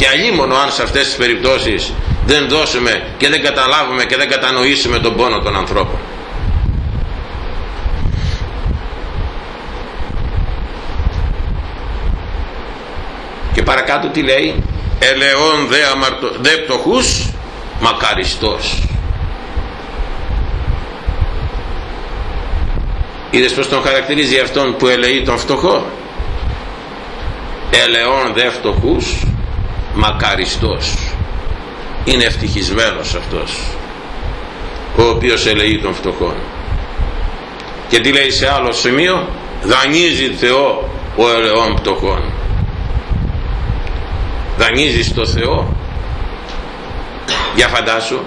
και αλλήμωνο αν σε αυτές τις περιπτώσεις δεν δώσουμε και δεν καταλάβουμε και δεν κατανοήσουμε τον πόνο των ανθρώπων. Και παρακάτω τι λέει; Ελεόν δε, αμαρτω, δε πτωχούς μακαριστός είδες πως τον χαρακτηρίζει αυτόν που ελεεί τον φτωχό; Ελεόν δε φτωχούς μακαριστός. Είναι ευτυχισμένος αυτός ο οποίος ελεεί τον φτωχό και τι λέει σε άλλο σημείο; Δανείζει Θεό ο ελεόν φτωχών. Δανείζει στο Θεό. Για φαντάσου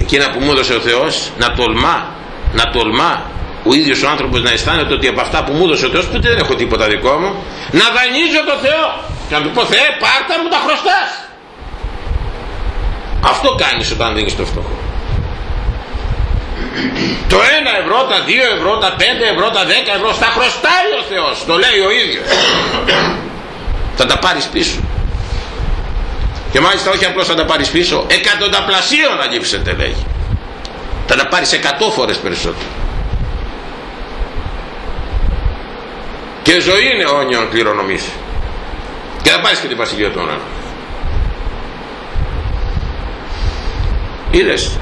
εκείνα που μου έδωσε ο Θεός να τολμά να τολμά ο ίδιος ο άνθρωπος να αισθάνεται ότι από αυτά που μου έδωσε ο Θεός που δεν έχω τίποτα δικό μου να δανείζω το Θεό και να του πω Θεέ πάρτα μου τα χρωστάς αυτό κάνεις όταν δίνεις το φτωχό. Το 1 ευρώ, τα 2 ευρώ, τα 5 ευρώ, τα 10 ευρώ στα χρωστάει ο Θεός το λέει ο ίδιος. Θα τα πάρεις πίσω. Και μάλιστα όχι απλώς θα τα πάρεις πίσω εκατονταπλασίων αγύψετε λέγει θα τα πάρεις εκατό φορές περισσότερο. Και ζωή είναι όνειον κληρονομής και θα πάρεις και την βασιλεία των ουρανών είδες.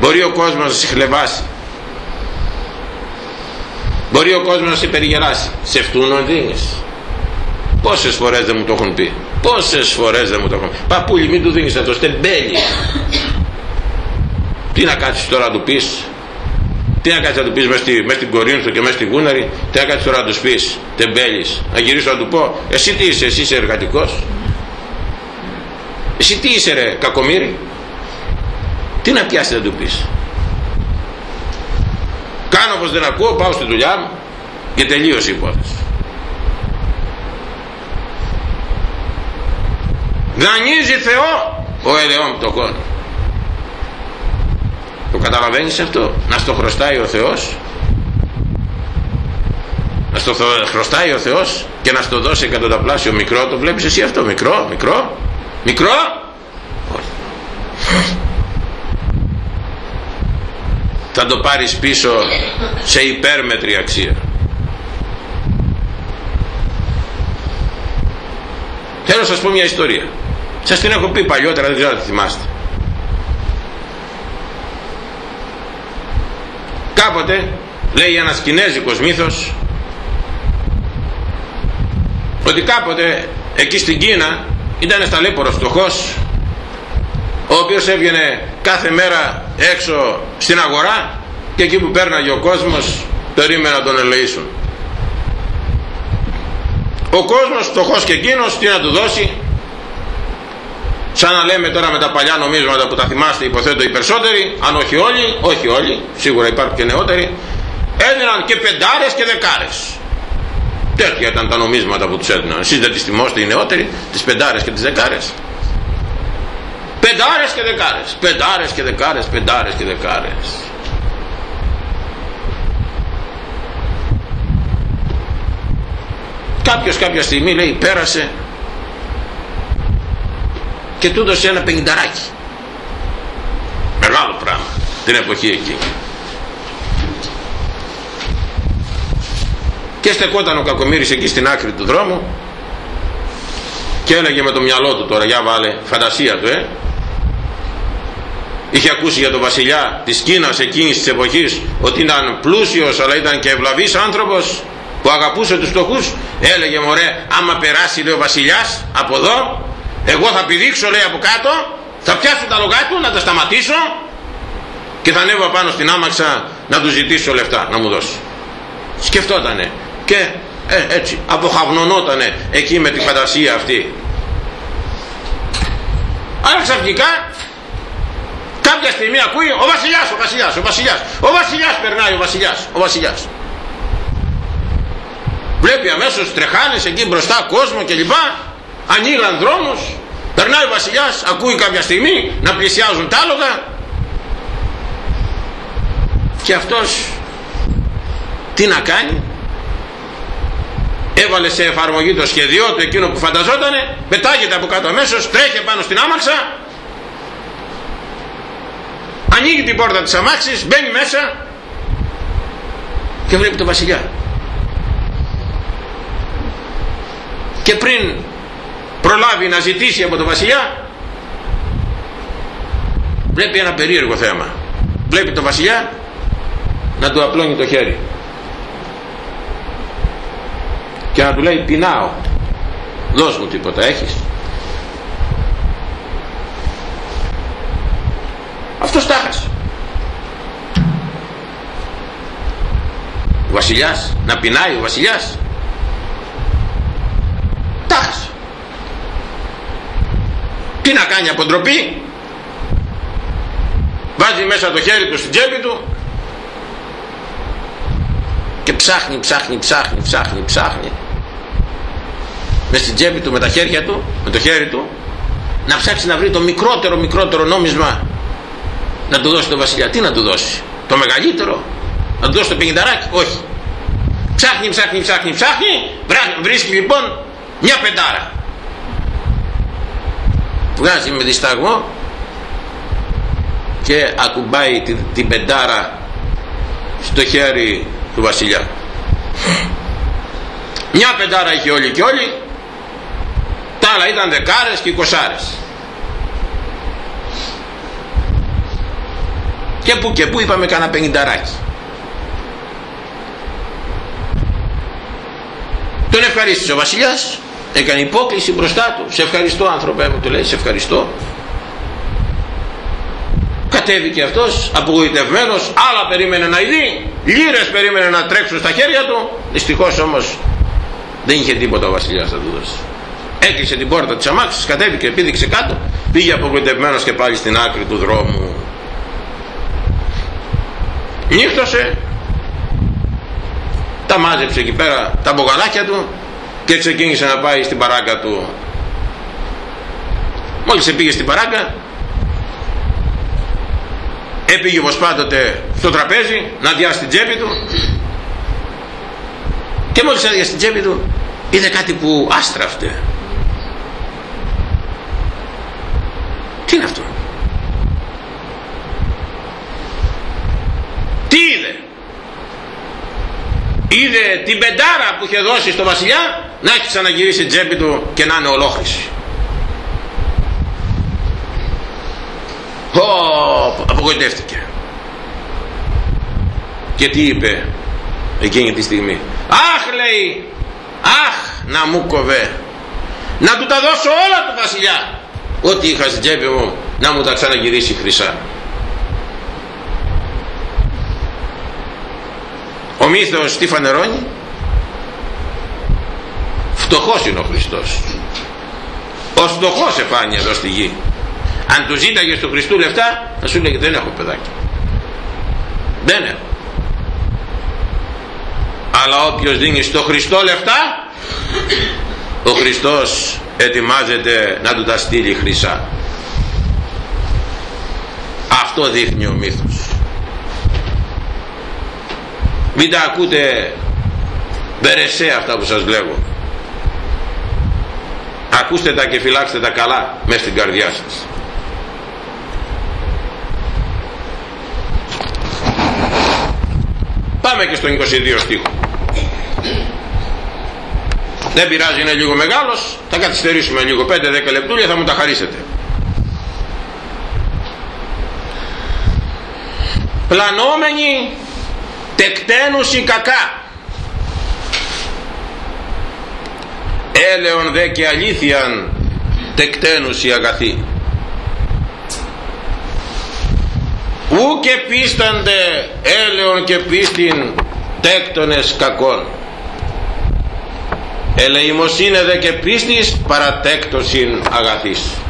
Μπορεί ο κόσμος να σε χλεβάσει. Μπορεί ο κόσμος να σε περιγελάσει σε φτούν δίνεις. Πόσες φορές δεν μου το έχουν πει. Πόσες φορές δεν μου το έχουν πει. Παππούλη μην του δίνεις αυτό. Στεμπέλει τι να κάτσεις τώρα να του πεις τι να κάτσεις να του πεις μέσα, στη, μέσα στην Κορίνθο και μέσα στη Γούναρη τι να κάτσεις τώρα να τους πεις τεμπέλης να γυρίσω να του πω εσύ τι είσαι εσύ είσαι εργατικός εσύ τι είσαι ρε κακομύρι τι να πιάσει να του πεις. Κάνω πως δεν ακούω πάω στη δουλειά μου και τελείωσε η υπόθεση. Δανείζει Θεό ο ελαιόν πτωχόν το καταλαβαίνεις αυτό; Να στο χρωστάει ο Θεός. Να στο χρωστάει ο Θεός και να στο δώσει εκατονταπλάσιο μικρό. Το βλέπεις εσύ αυτό μικρό μικρό μικρό. Θα το πάρεις πίσω σε υπέρμετρη αξία. Θέλω να σας πω μια ιστορία. Σας την έχω πει παλιότερα δεν ξέρω αν τη θυμάστε κάποτε λέει ένας κινέζικος μύθος ότι κάποτε εκεί στην Κίνα ήταν σταλέπορος φτωχός ο οποίος έβγαινε κάθε μέρα έξω στην αγορά και εκεί που πέρναγε ο κόσμος περίμενα να τον ελεήσουν ο κόσμος φτωχός και εκείνος τι να του δώσει; Σαν να λέμε τώρα με τα παλιά νομίσματα που τα θυμάστε υποθέτω οι περισσότεροι αν όχι όλοι, όχι όλοι σίγουρα υπάρχουν και νεότεροι έδιναν και πεντάρες και δεκάρες. Τέτοια ήταν τα νομίσματα που τους έδιναν. Εσείς δεν τις θυμόστε οι νεότεροι τις πεντάρες και τις δεκάρες. Πεντάρες και δεκάρες πεντάρες και δεκάρες πεντάρες και δεκάρες. Κάποιος κάποια στιγμή λέει πέρασε και του έδωσε ένα πενινταράκι μεγάλο πράγμα. Την εποχή εκεί. Και στεκόταν ο Κακομύρης εκεί στην άκρη του δρόμου και έλεγε με το μυαλό του τώρα για βάλε φαντασία του ε είχε ακούσει για τον βασιλιά της Κίνας εκείνης της εποχής ότι ήταν πλούσιος αλλά ήταν και ευλαβής άνθρωπος που αγαπούσε τους φτωχούς. Έλεγε μωρέ άμα περάσει λέει ο βασιλιάς από εδώ εγώ θα πηδήξω λέει από κάτω θα πιάσω τα λογά του να τα σταματήσω και θα ανέβω πάνω στην άμαξα να του ζητήσω λεφτά να μου δώσει. Σκεφτότανε. Και ε, έτσι αποχαυνωνότανε εκεί με τη φαντασία αυτή. Αλλά ξαφνικά κάποια στιγμή ακούει ο βασιλιάς, ο βασιλιάς, ο βασιλιάς ο βασιλιάς περνάει ο βασιλιάς, ο βασιλιάς βλέπει αμέσως τρεχάνες εκεί μπροστά κόσμο και λοιπά ανοίγαν δρόμους περνάει ο βασιλιάς ακούει κάποια στιγμή να πλησιάζουν τα άλογα. Και αυτός τι να κάνει; Έβαλε σε εφαρμογή το σχεδιό του εκείνο που φανταζότανε πετάγεται από κάτω αμέσως τρέχει πάνω στην άμαξα ανοίγει την πόρτα της αμάξης μπαίνει μέσα και βλέπει τον βασιλιά. Και πριν προλάβει να ζητήσει από τον βασιλιά βλέπει ένα περίεργο θέμα. Βλέπει τον βασιλιά να του απλώνει το χέρι. Και να του λέει πεινάω. Δώσ' μου τίποτα έχεις αυτός τα χασε ο βασιλιάς να πεινάει ο βασιλιάς. Τα χασε τι να κάνει από ντροπή βάζει μέσα το χέρι του στην τσέπη του και ψάχνει ψάχνει ψάχνει ψάχνει ψάχνει. Μες στην τσέπη του με τα χέρια του με το χέρι του να ψάξει να βρει το μικρότερο μικρότερο νόμισμα να του δώσει το βασιλιά. Τι να του δώσει; Το μεγαλύτερο; Να του δώσει το πενινταράκι όχι. Ψάχνει ψάχνει ψάχνει ψάχνει βρίσκει λοιπόν μια πεντάρα βγάζει με δισταγμό και ακουμπάει την, την πεντάρα στο χέρι του βασιλιά. Μια πεντάρα είχε όλοι και όλοι τα άλλα ήταν δεκάρες και εικοσάρες. Και που και που είπαμε κανένα πενινταράκι τον ευχαρίστησε ο βασιλιάς έκανε υπόκληση μπροστά του. Σε ευχαριστώ άνθρωπέ μου του λέει σε ευχαριστώ κατέβηκε αυτός απογοητευμένος άλλα περίμενε να ειδεί λύρες περίμενε να τρέξουν στα χέρια του. Δυστυχώς όμως δεν είχε τίποτα ο βασιλιάς θα του δώσει έκλεισε την πόρτα της αμάξης κατέβηκε πήδηξε κάτω πήγε απογοητευμένος και πάλι στην άκρη του δρόμου. Νύχτωσε τα μάζεψε εκεί πέρα τα μπογαλάκια του και ξεκίνησε να πάει στην παράγκα του. Μόλις πήγε στην παράγκα έπηγε όπως πάντοτε στο τραπέζι να διάσει την τσέπη του. Και μόλις έδιασε την τσέπη του είδε κάτι που άστραφτε. Τι είναι αυτό; Τι είδε είδε την πεντάρα που είχε δώσει στο βασιλιά να έχει ξαναγυρίσει την τσέπη του και να είναι ολόχρηση. Ω, απογοητεύτηκε. Και τι είπε εκείνη τη στιγμή. Αχ λέει αχ να μου κοβέ να του τα δώσω όλα του βασιλιά ό,τι είχα στην τσέπη μου να μου τα ξαναγυρίσει χρυσά ο μύθος τι φανερώνει; Φτωχός είναι ο Χριστός. Ο φτωχός εφάνει εδώ στη γη. Αν του ζήταγες του Χριστού λεφτά θα σου λέγει δεν έχω παιδάκι δεν έχω. Αλλά όποιος δίνει στο Χριστό λεφτά ο Χριστός ετοιμάζεται να του τα στείλει χρυσά. Αυτό δείχνει ο μύθος μην τα ακούτε μπερεσέ αυτά που σας λέγω ακούστε τα και φυλάξτε τα καλά μέσα στην καρδιά σας. Πάμε και στον 22 στίχο. Δεν πειράζει είναι λίγο μεγάλος. Θα καθυστερήσουμε λίγο 5-10 λεπτούλια θα μου τα χαρίσετε. Πλανόμενοι τεκτένουσι κακά. Έλεον δε και αλήθειαν τεκτένουσι αγαθή. Ου και πίστανται έλεον και πίστην τέκτονες κακών. Ελεημοσύνε δε και πίστης παρατέκτωσιν αγαθής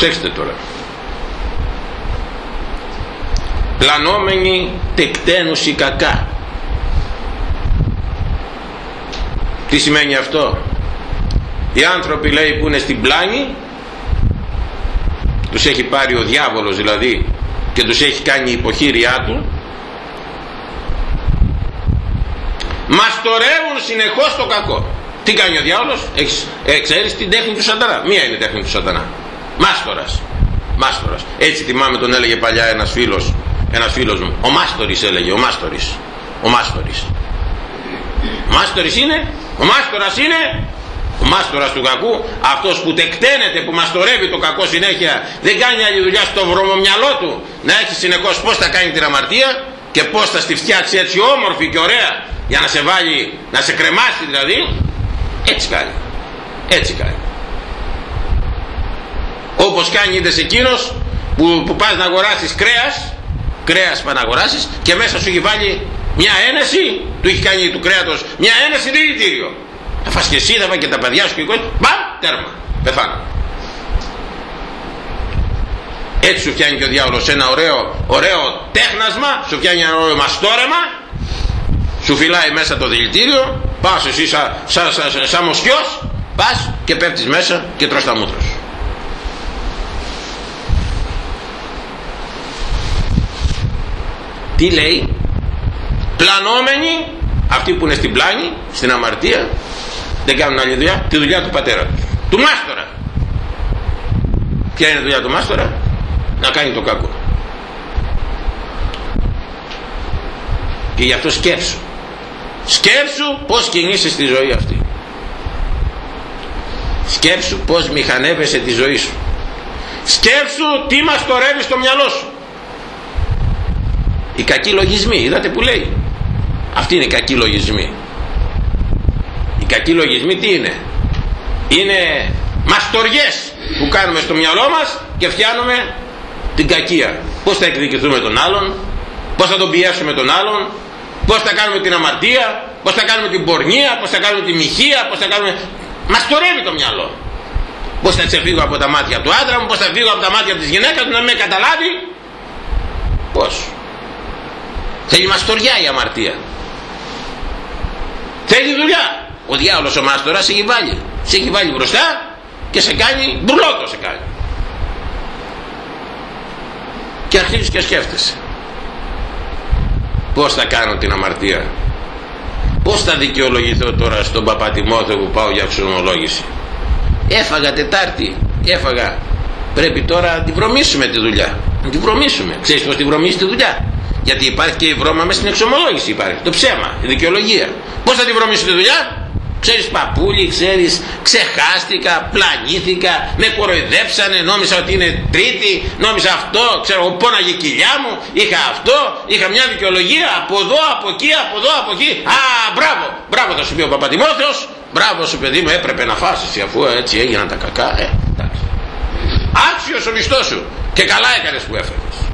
προσέξτε τώρα. Πλανόμενοι τεκτένουσι κακά. Τι σημαίνει αυτό; Οι άνθρωποι λέει που είναι στην πλάνη τους έχει πάρει ο διάβολος δηλαδή και τους έχει κάνει υποχείριά του μαστορεύουν συνεχώς το κακό. Τι κάνει ο διάβολος; Έχεις, ε, ξέρεις την τέχνη του σατανά; Μία είναι η τέχνη του σατανά μάστορας. Μάστορας. Έτσι θυμάμαι τον έλεγε παλιά ένας φίλος ένας φίλος μου. Ο μάστορης έλεγε ο μάστορης. Ο μάστορης. Ο μάστορης είναι ο μάστορας είναι ο μάστορας του κακού αυτός που τεκταίνεται που μαστορεύει το κακό συνέχεια δεν κάνει άλλη δουλειά στο βρωμομυαλό του να έχει συνεχώς πως θα κάνει την αμαρτία και πως θα στη φτιάξει έτσι όμορφη και ωραία για να σε βάλει να σε κρεμάσει δηλαδή. Έτσι κάνει. Έτσι κάνει όπως κάνει είδες εκείνος που, που πας να αγοράσεις κρέας κρέας πας να αγοράσεις και μέσα σου έχει βάλει μια ένεση του έχει κάνει του κρέατος μια ένεση δηλητήριο. Θα φας και εσύ θα και τα παιδιά σου και η μπαμ τέρμα πεθάνω Έτσι σου φτιάνει και ο διάολος ένα ωραίο, ωραίο τέχνασμα, σου φτιάνει ένα ωραίο μαστόρεμα, σου φυλάει μέσα το δηλητήριο, πας εσύ σαν σα, σα, σα, σα μοσχιός, πας και πέφτεις μέσα και τρως τα μούτρα σου. Τι λέει, πλανόμενοι, αυτοί που είναι στην πλάνη, στην αμαρτία, δεν κάνουν άλλη δουλειά, τη δουλειά του πατέρα τους. Του μάστορα. Ποια είναι η δουλειά του μάστορα, να κάνει το κακό. Και γι' αυτό σκέψου. Σκέψου πώς κινείσαι στη ζωή αυτή. Σκέψου πώς μηχανεύεσαι τη ζωή σου. Σκέψου τι μαστορεύει στο μυαλό σου. Οι κακοί λογισμοί, είδατε που λέει. Αυτή είναι οι κακοί λογισμοί. Οι κακοί λογισμοί τι είναι; Είναι μαστοριές που κάνουμε στο μυαλό μας και φτιάνουμε την κακία. Πώς θα εκδικηθούμε τον άλλον, πώς θα τον πιέσουμε τον άλλον, πώς θα κάνουμε την αμαρτία, πώς θα κάνουμε την πορνεία, πώς θα κάνουμε τη μοιχεία, πώς θα κάνουμε... Μαστορεύει το μυαλό. Πώς θα ξεφύγω από τα μάτια του άντρα μου, πώς θα φύγω από τα μάτια της γυναίκας του να με καταλάβει. Πώς; Θέλει μαστοριά η αμαρτία. Θέλει δουλειά. Ο διάολος ο μάστορας σε έχει βάλει. Σε έχει βάλει μπροστά και σε κάνει μπουρλότο σε κάνει. Και αρχίζεις και σκέφτεσαι. Πώς θα κάνω την αμαρτία; Πώς θα δικαιολογηθώ τώρα στον Παπατιμόθεο που πάω για ξενολόγηση. Έφαγα Τετάρτη. Έφαγα. Πρέπει τώρα να τη βρωμίσουμε τη δουλειά. Να τη βρωμίσουμε. Ξέρεις πώς τη βρωμίσει τη δουλειά; Γιατί υπάρχει και η βρώμα μέσα στην εξομολόγηση υπάρχει. Το ψέμα, η δικαιολογία. Πώς θα τη βρωμίσει τη δουλειά; Ξέρεις παππούλι, ξέρεις ξεχάστηκα, πλανήθηκα, με κοροϊδέψανε, νόμιζα ότι είναι τρίτη, νόμιζα αυτό, ξέρω πόναγε κοιλιά μου, είχα αυτό, είχα μια δικαιολογία, από εδώ, από εκεί, από εδώ, από εκεί. Α, μπράβο, μπράβο θα σου πει ο Παπατιμόθεος, μπράβο σου παιδί μου, έπρεπε να φάσεις αφού έτσι έγιναν τα κακά, ε, εντάξει. Άξιος ο μισθός σου και καλά έκανες που έφερες.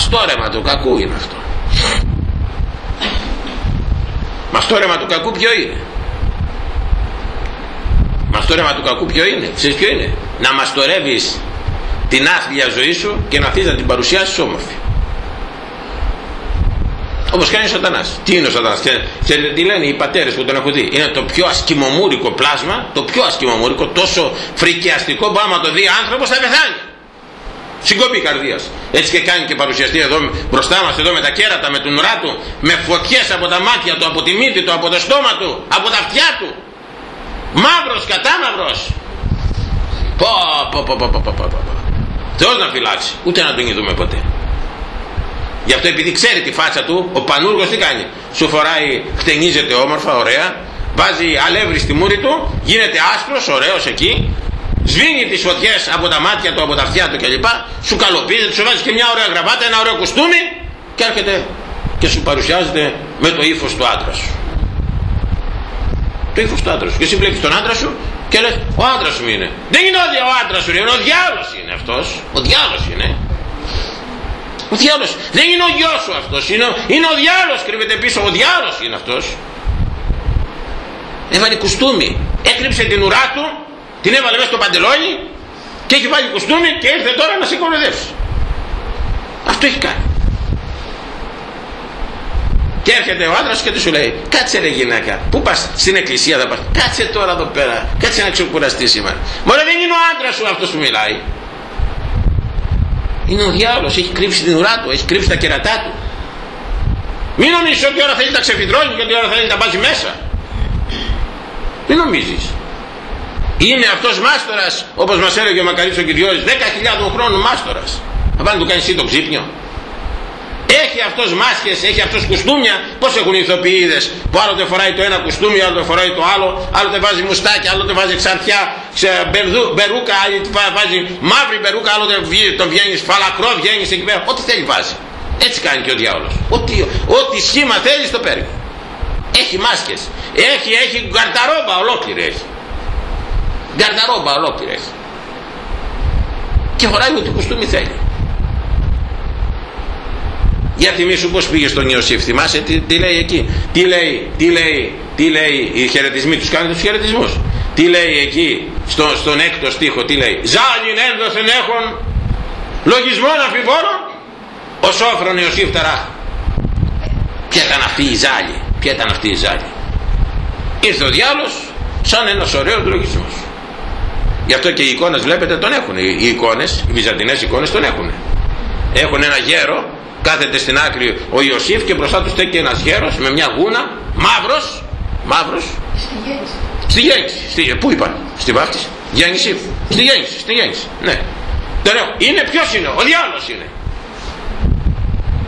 Μαστόρεμα του κακού είναι αυτό. Μαστόρεμα του κακού ποιο είναι; Μαστόρεμα του κακού ποιο είναι; Ξέρεις ποιο είναι; Να μαστορεύεις την άθλια ζωή σου και να θες να την παρουσιάσεις όμορφη. Όπως κάνει ο σατανάς. Τι είναι ο σατανάς; Ξέρετε τι λένε οι πατέρες που τον έχουν δει; Είναι το πιο ασκημομούρικο πλάσμα, το πιο ασκημομούρικο, τόσο φρικιαστικό που άμα το δει άνθρωπος θα πεθάνει συγκόπη καρδίας. Έτσι και κάνει και παρουσιαστεί εδώ μπροστά μας, εδώ με τα κέρατα, με τον ουρά του, με φωτιές από τα μάτια του, από τη μύτη του, από το στόμα του, από τα αυτιά του. Μαύρος, κατάμαυρος. Πω, πω, πω, πω, πω, πω, πω. Θεός να φυλάξει, ούτε να τον είδουμε ποτέ. Γι' αυτό επειδή ξέρει τη φάτσα του, ο πανούργος τι κάνει. Σου φοράει, χτενίζεται όμορφα, ωραία, βάζει αλεύρι στη μούρη του, γίνεται άσπρος, ωραίος εκεί, σβήνει τις φωτιές από τα μάτια του, από τα αυτιά του κλπ. Σου καλοπίζει, σου βάζει και μια ωραία γραβάτα, ένα ωραίο κουστούμι και έρχεται και σου παρουσιάζεται με το ύφος του άντρας σου. Το ύφος του άντρας σου. Και εσύ βλέπει τον άντρα σου και λες: Ο άντρας σου είναι. Δεν είναι ο άντρας σου, είναι ο διάλογο είναι αυτός. Ο διάλογο είναι. Ο διάλογο. Δεν είναι ο γιος σου αυτός. Είναι, είναι ο διάλογο. Κρύβεται πίσω. Ο διάλογο είναι αυτός. Έβαλε κουστούμι. Έκρυψε την ουρά του την έβαλε μέσα στο παντελόνι και έχει βάλει κουστούμι και ήρθε τώρα να σε κοροϊδεύσει. Αυτό έχει κάνει. Και έρχεται ο άντρας και του σου λέει: Κάτσε ρε γυναίκα, πού πας στην εκκλησία θα πας. Κάτσε τώρα εδώ πέρα, κάτσε να ξεκουραστείς σήμερα. Μωρέ δεν είναι ο άντρας σου αυτός που μιλάει. Είναι ο διάολος, έχει κρύψει την ουρά του, έχει κρύψει τα κερατά του. Μην νομίζεις ότι ώρα θέλει τα ξεφυτρώνει και ότι ώρα θέλει τα βάζει μέσα. Μην νομίζεις. Είναι αυτός μάστορας, όπως μας έλεγε ο Μακαρίτης ο Κυριώδης, 10.000 χρόνων μάστορας. Θα πάνε να του κάνει εσύ το ξύπνιο. Έχει αυτός μάσκες, έχει αυτός κουστούμια. Πώς έχουν οι ηθοποιείδες που άλλοτε φοράει το ένα κουστούμι, άλλοτε φοράει το άλλο, άλλοτε βάζει μουστάκι, άλλοτε βάζει ξαρτιά, σε μπερδού, μπερούκα, άλλη βάζει μαύρη μπερούκα, άλλοτε τον βγαίνει φαλακρό, βγαίνει εκεί πέρα. Ό,τι θέλει βάζει. Έτσι κάνει και ο διάολος. Ό,τι, ό,τι σχήμα θέλει το παίρνει. Έχει μάσκες. Έχει, έχει γκαρταρόμπα ολόκληρη έχει. Γκαρδαρόμπα ολόκληρη έχει. Και φοράει ό,τι κουστούμι θέλει. Για θυμίσου πως πήγε στον Ιωσήφ, θυμάσαι τι, τι λέει εκεί; Τι λέει, τι λέει, τι λέει οι χαιρετισμοί, τους; Κάνει τους χαιρετισμούς. Τι τι λέει εκεί στο, στον έκτο στίχο τι λέει; Ζάλιν ένδοθεν έχουν λογισμόν αμφιβόλων ο Σόφρον Ιωσήφ Ταράχ ποια ήταν αυτή η ζάλη; Ποια ήταν αυτή η ζάλη; Ήρθε ο διάλος σαν ένας ωραίος λογισμός γι' αυτό και οι εικόνες βλέπετε τον έχουν. Οι εικόνες, οι βυζαντινές εικόνες τον έχουν έχουν ένα γέρο κάθεται στην άκρη ο Ιωσήφ και μπροστά του στέκει ένας γέρος με μια γούνα μαύρος μαύρος. Στη γέννηση. Στη, πού είπαν στη βάφτιση. Γέννηση. Στη γέννηση στη γέννηση. Ναι. Τον έχω. είναι ποιος είναι ο διάλος είναι.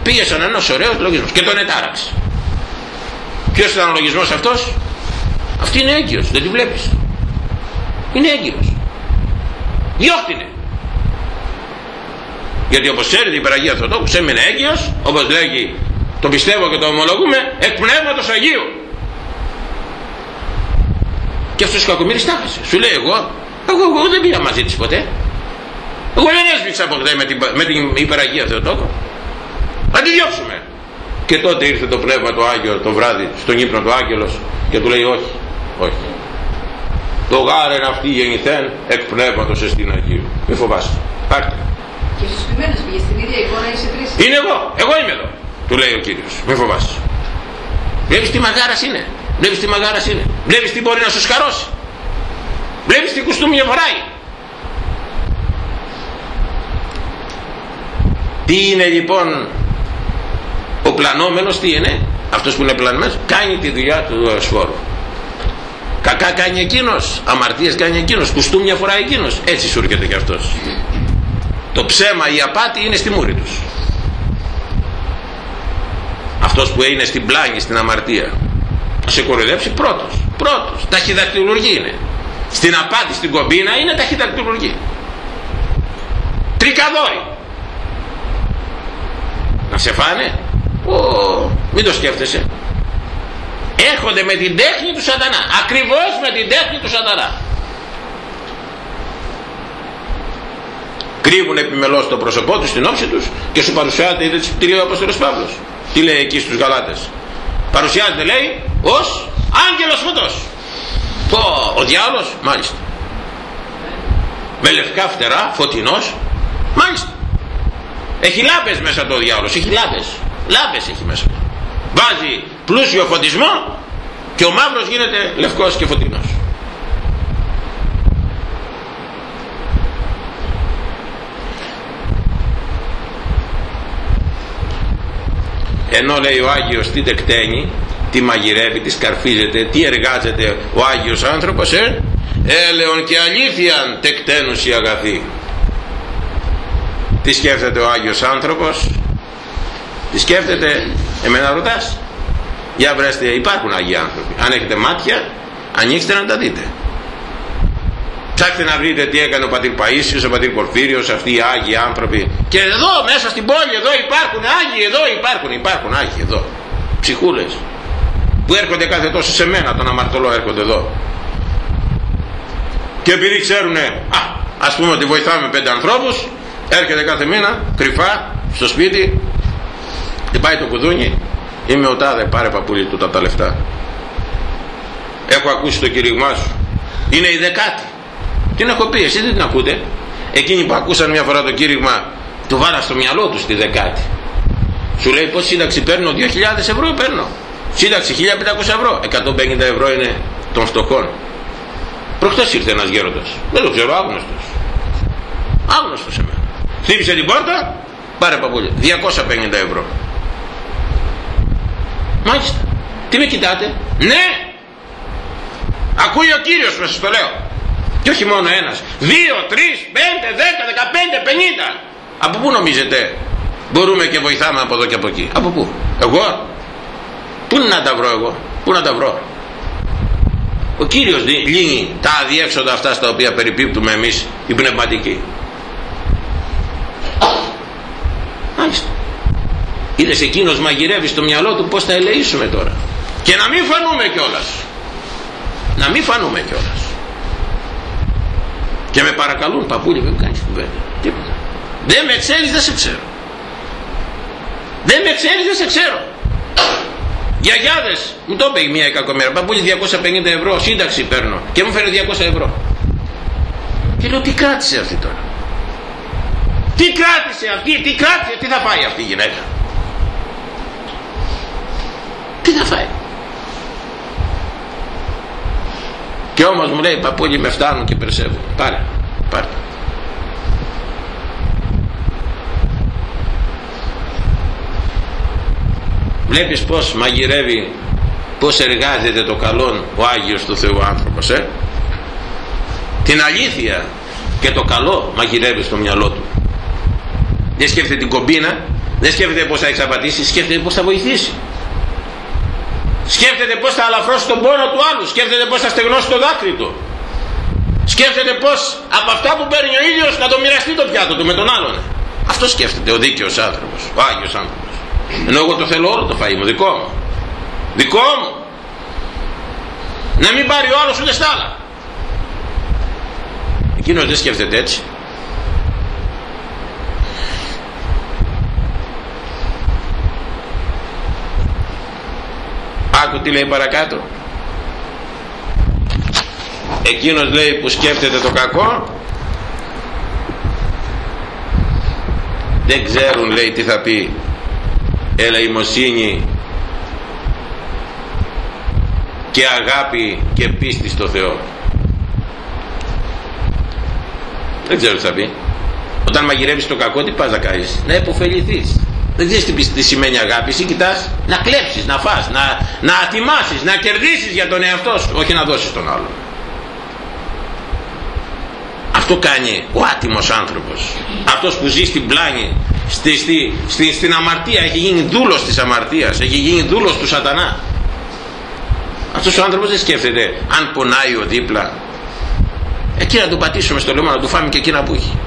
Πήγε σαν ένας ωραίος λογισμός και τον ετάραξε. Ποιος ήταν ο λογισμός αυτός; Αυτή είναι έγκυος δεν τη βλέπεις. Είναι έγκυος διώχτηνε γιατί όπως ξέρετε η Περαγία Θεοτόκους έμεινε έγκυος όπως λέγει το πιστεύω και το ομολογούμε εκ πνεύματος Αγίου. Και αυτός ο κακομύρης τα σου λέει εγώ εγώ, εγώ δεν πήγα μαζί της ποτέ. Εγώ δεν έσβηξα ποτέ με την, με την υπεραγία Θεοτόκο να τη διώξουμε και τότε ήρθε το πνεύμα το Άγιο το βράδυ στον ύπνο του Άγγελος και του λέει όχι όχι το γάρεν αυτή γεννηθέν εκ πνεύματος εστίν Αγίου. Μη φοβάσαι. Πάρτε. Και στους ποιμένους πήγε στην ίδια εικόνα είσαι τρεις. Είναι εγώ. Εγώ είμαι εδώ του λέει ο Κύριος. Μη φοβάσαι. Βλέπεις τι μαγάρας είναι. Βλέπεις τι μαγάρας είναι. Βλέπεις τι μπορεί να σου σκαρώσει. Βλέπεις τι κουστούμια φοράει. Τι είναι λοιπόν ο πλανόμενος τι είναι αυτός που είναι πλανμένος κάνει τη δουλειά του ασφόρου κακά κάνει εκείνος αμαρτίες κάνει εκείνος κουστούμια φοράει εκείνος. Έτσι σου έρχεται και αυτός. Το ψέμα η απάτη είναι στη μούρη τους. Αυτός που είναι στην πλάγη στην αμαρτία θα σε κοροϊδέψει πρώτος πρώτος. Ταχυδακτηλουργή είναι. Στην απάτη στην κομπίνα είναι ταχυδακτηλουργή. Τρικαδόρι να σε φάνε. Ω, μην το σκέφτεσαι έρχονται με την τέχνη του σατανά. Ακριβώς με την τέχνη του σατανά. Κρύβουν επιμελώς το πρόσωπό τους στην όψη τους και σου παρουσιάζεται είδες τι λέει ο Απόστολος Παύλος. Τι λέει εκεί στους Γαλάτες. Παρουσιάζεται λέει ως άγγελος φωτός. Πω, ο διάολος μάλιστα. Με λευκά φτερά φωτεινός μάλιστα. Έχει λάμπες μέσα το διάολος έχει λάμπες. Λάμπες έχει μέσα βάζει πλούσιο φωτισμό και ο μαύρος γίνεται λευκός και φωτεινός. Ενώ λέει ο Άγιος τι τεκταίνει τι μαγειρεύει, τι σκαρφίζεται τι εργάζεται ο Άγιος άνθρωπος ε; έλεον και αλήθειαν τεκταίνους η αγαθή τι σκέφτεται ο Άγιος άνθρωπος; Τι σκέφτεται εμένα ρωτάς; Για βρέστε υπάρχουν Άγιοι άνθρωποι. Αν έχετε μάτια ανοίξτε να τα δείτε. Ψάχτε να βρείτε τι έκανε ο πατήρ Παΐσιος, ο πατήρ Πορφύριος, αυτοί οι Άγιοι άνθρωποι. Και εδώ μέσα στην πόλη εδώ υπάρχουν Άγιοι, εδώ υπάρχουν, υπάρχουν Άγιοι εδώ, ψυχούλες που έρχονται κάθε τόσο σε μένα τον αμαρτωλό έρχονται εδώ. Και επειδή ξέρουν α, ας πούμε ότι βοηθάμε πέντε ανθρώπους έρχεται κάθε μήνα κρυφά στο σπίτι και πάει το κουδούνι είμαι ο τάδε πάρε παππούλη του τα, λεφτά. Έχω ακούσει το κηρυγμά σου. Είναι η δεκάτη. Την έχω πει εσείς δεν την ακούτε. Εκείνοι που ακούσαν μια φορά το κήρυγμα του βάλα στο μυαλό τους τη δεκάτη. Σου λέει πως σύνταξη παίρνω 2.000 ευρώ παίρνω σύνταξη 1.500 ευρώ 150 ευρώ είναι των φτωχών προχτές ήρθε ένας γέροντας. Δεν το ξέρω άγνωστος. Άγνωστος εμένα. Χτύπησε την πόρτα πάρε παππούλια 250 ευρώ μάλιστα. Τι με κοιτάτε; Ναι! Ακούει ο Κύριος που σας το λέω. Και όχι μόνο ένας. Δύο, τρεις, πέντε, δέκα, δεκαπέντε, πενήντα. Από πού νομίζετε; Μπορούμε και βοηθάμε από εδώ και από εκεί. Από πού; Εγώ; Πού να τα βρω εγώ; Πού να τα βρω; Ο Κύριος λύνει τα αδιέξοδα αυτά στα οποία περιπίπτουμε εμείς οι πνευματικοί. Μάλιστα είδες εκείνος μαγειρεύει στο μυαλό του πως θα ελεήσουμε τώρα. Και να μην φανούμε κιόλας. Να μην φανούμε κιόλας. Και με παρακαλούν παππούλη μην κάνεις κουβέντα τίποτα. Δεν με ξέρεις δεν σε ξέρω δεν με ξέρεις δεν σε ξέρω Γιαγιάδες, μου το είπε μια κακομέρα, παππούλη 250 ευρώ, σύνταξη παίρνω και μου φέρε 200 ευρώ. Και λέω τι κράτησε αυτή τώρα. Τι κράτησε αυτή, τι κράτησε, τι θα φάει αυτή η γυναίκα. Τι θα φάει; Και όμως μου λέει παππούλη με φτάνουν και περισσεύουν. Πάρε, πάρε. Βλέπεις πως μαγειρεύει, πως εργάζεται το καλό ο Άγιος του Θεού άνθρωπος, ε; Την αλήθεια και το καλό μαγειρεύει στο μυαλό του. Δεν σκέφτεται την κομπίνα, δεν σκέφτεται πως θα εξαπατήσει, σκέφτεται πως θα βοηθήσει. Σκέφτεται πως θα αλαφρώσει τον πόνο του άλλου, σκέφτεται πως θα στεγνώσει το δάκρυ του. Σκέφτεται πως από αυτά που παίρνει ο ίδιος να το μοιραστεί το πιάτο του με τον άλλον. Αυτό σκέφτεται ο δίκαιος άνθρωπος, ο Άγιος άνθρωπος. Ενώ εγώ το θέλω όλο το φαΐ μου, δικό μου. Δικό μου. Να μην πάρει ο άλλος ούτε στα άλλα. Εκείνος δεν σκέφτεται έτσι. Άκου τι λέει παρακάτω. Εκείνος λέει που σκέφτεται το κακό δεν ξέρουν λέει τι θα πει. Ελεημοσύνη και αγάπη και πίστη στο Θεό. Δεν ξέρω τι θα πει. Όταν μαγειρεύεις το κακό τι πας να κάνεις; Να επωφεληθείς δεν ξέρεις τι, τι σημαίνει αγάπη. Εσύ κοιτάς να κλέψεις, να φας να, να ατιμάσεις, να κερδίσεις για τον εαυτό σου όχι να δώσεις τον άλλον. Αυτό κάνει ο άτιμος άνθρωπος. Αυτός που ζει στην πλάνη στη, στη, στη, στην αμαρτία έχει γίνει δούλος της αμαρτίας έχει γίνει δούλος του σατανά. Αυτός ο άνθρωπος δεν σκέφτεται αν πονάει ο δίπλα. Εκεί να του πατήσουμε στο λαιμό να του φάμε και εκείνα που έχει.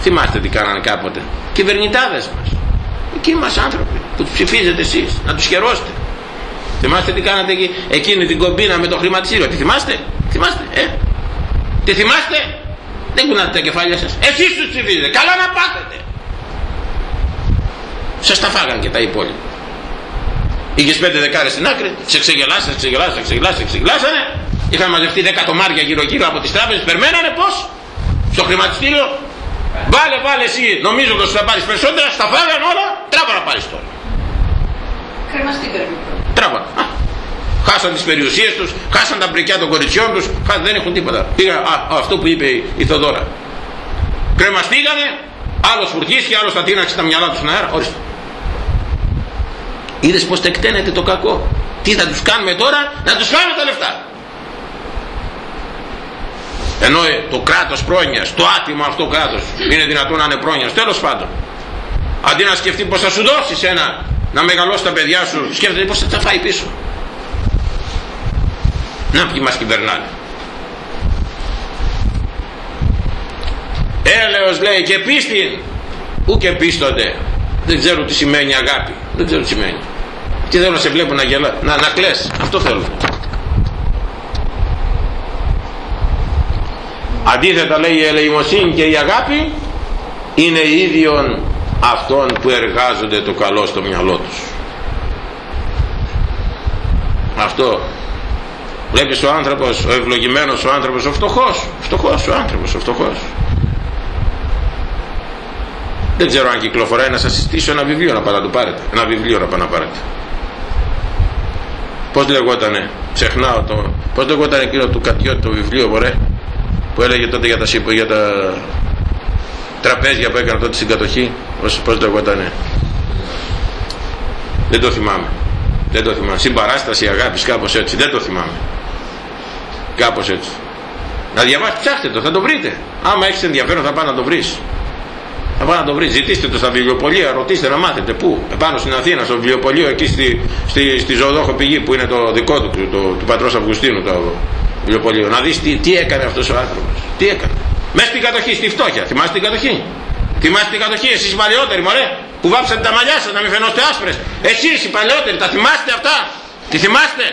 Θυμάστε τι κάνανε κάποτε. Κυβερνητάδες μας εκεί μας άνθρωποι. Που τους ψηφίζετε εσείς. Να τους χαιρώσετε θυμάστε τι κάνατε εκεί εκείνη την κομπίνα με το χρηματιστήριο. Τι θυμάστε; Θυμάστε ε; Τι θυμάστε; Δεν κουνάτε τα κεφάλια σας. Εσείς τους ψηφίζετε. Καλά να πάθετε. Σας τα φάγαν και τα υπόλοιπα. Είχες πέντε δεκάρες στην άκρη. Σε ξεγελάσανε, σε ξεγελάσανε, ξεγελάσανε, ξεγελάσανε. Είχαν μαζευτεί δέκα τομάρια γύρω γύρω από τις τράπεζες. Περμένανε πως στο χρηματιστήριο. Βάλε βάλε εσύ. Νομίζω ότι θα πάρεις περισσότερα. Στα φάγαν όλα τράβα να πάρεις τώρα Κρεμαστήκανε. τράβα χάσαν τις περιουσίες τους χάσαν τα πρικιά των κοριτσιών τους δεν έχουν τίποτα. Πήγαν α, αυτό που είπε η Θοδόρα κρεμαστήκανε άλλος φουρτίστηκε άλλος θα τίναξε τα μυαλά τους στον αέρα. Ορίστε. Είδες πως τεκταίνεται το κακό. Τι θα τους κάνουμε τώρα; Να τους φάμε τα λεφτά. Ενώ ε, το κράτος πρόνοιας το άτιμο αυτό κράτος είναι δυνατόν να είναι πρόνοιας. Τέλος πάντων αντί να σκεφτεί πως θα σου δώσεις ένα να μεγαλώσει τα παιδιά σου σκέφτεται πως θα τα φάει πίσω. Να ποιοι μας κυβερνάνε. Έλεος λέει και πίστη ού και πίστονται. Δεν ξέρω τι σημαίνει αγάπη. Δεν ξέρω τι σημαίνει. Τι θέλω να σε βλέπω να γελά να, να κλαις. Αυτό θέλω αντίθετα λέει η ελεημοσύνη και η αγάπη είναι ίδιον αυτών που εργάζονται το καλό στο μυαλό τους. Αυτό. Βλέπεις ο άνθρωπος ο ευλογημένος ο άνθρωπος ο φτωχός φτωχός ο άνθρωπος ο φτωχός. Δεν ξέρω αν κυκλοφοράει να σας συστήσω ένα βιβλίο να πάτε να το πάρετε. Ένα βιβλίο να πάτε να πάρετε. Πως λεγότανε ξεχνάω το πως λεγότανε εκείνο του Κατιώτη το βιβλίο μωρέ που έλεγε τότε για τα, για τα τραπέζια που έκανε τότε στην κατοχή πως, πως λεγότανε δεν το θυμάμαι δεν το θυμάμαι συμπαράσταση αγάπης κάπως έτσι δεν το θυμάμαι κάπως έτσι να διαβάσετε ψάχτε το θα το βρείτε άμα έχεις ενδιαφέρον θα πάει να το βρεις θα πάει να το βρεις. Ζητήστε το στα βιβλιοπολία, ρωτήστε να μάθετε πού; Επάνω στην Αθήνα, στο βιβλιοπολείο, εκεί στη, στη, στη Ζωοδόχο πηγή που είναι το δικό του, το, του πατρός Αυγουστίνου το βιβλιοπολείο. Να δεις τι, τι έκανε αυτός ο άνθρωπος. Τι έκανε. Μέσα στην κατοχή, στη φτώχεια. Θυμάστε την κατοχή; Θυμάστε την κατοχή, εσείς οι παλαιότεροι, μωρέ, που βάψατε τα μαλλιά σας να μην φαινόστε άσπρες. Εσείς οι παλαιότεροι, τα θυμάστε αυτά; Τι θυμάστε;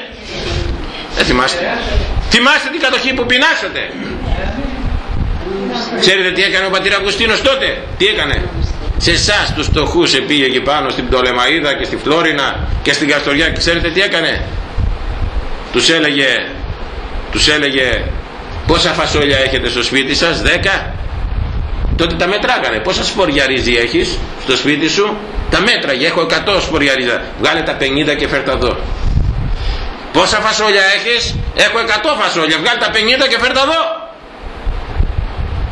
Δεν θυμάστε. Θυμάστε την κατοχή που πεινάσατε. Ξέρετε τι έκανε ο πατήρ Αυγουστίνος τότε; Τι έκανε; σε εσάς τους φτωχούς επήγε εκεί πάνω στην Πτολεμαίδα και στη Φλόρινα και στην Καστοριά και ξέρετε τι έκανε; Τους έλεγε τους έλεγε πόσα φασόλια έχετε στο σπίτι σας 10 τότε τα μετράγανε. Πόσα σποριαρίζι έχεις στο σπίτι σου; Τα μέτραγε. Έχω 100 σποριαρίζα βγάλε τα 50 και φέρτα εδώ πόσα φασόλια έχεις; Έχω 100 φασόλια. Βγάλε τα 50 και φέρτα εδώ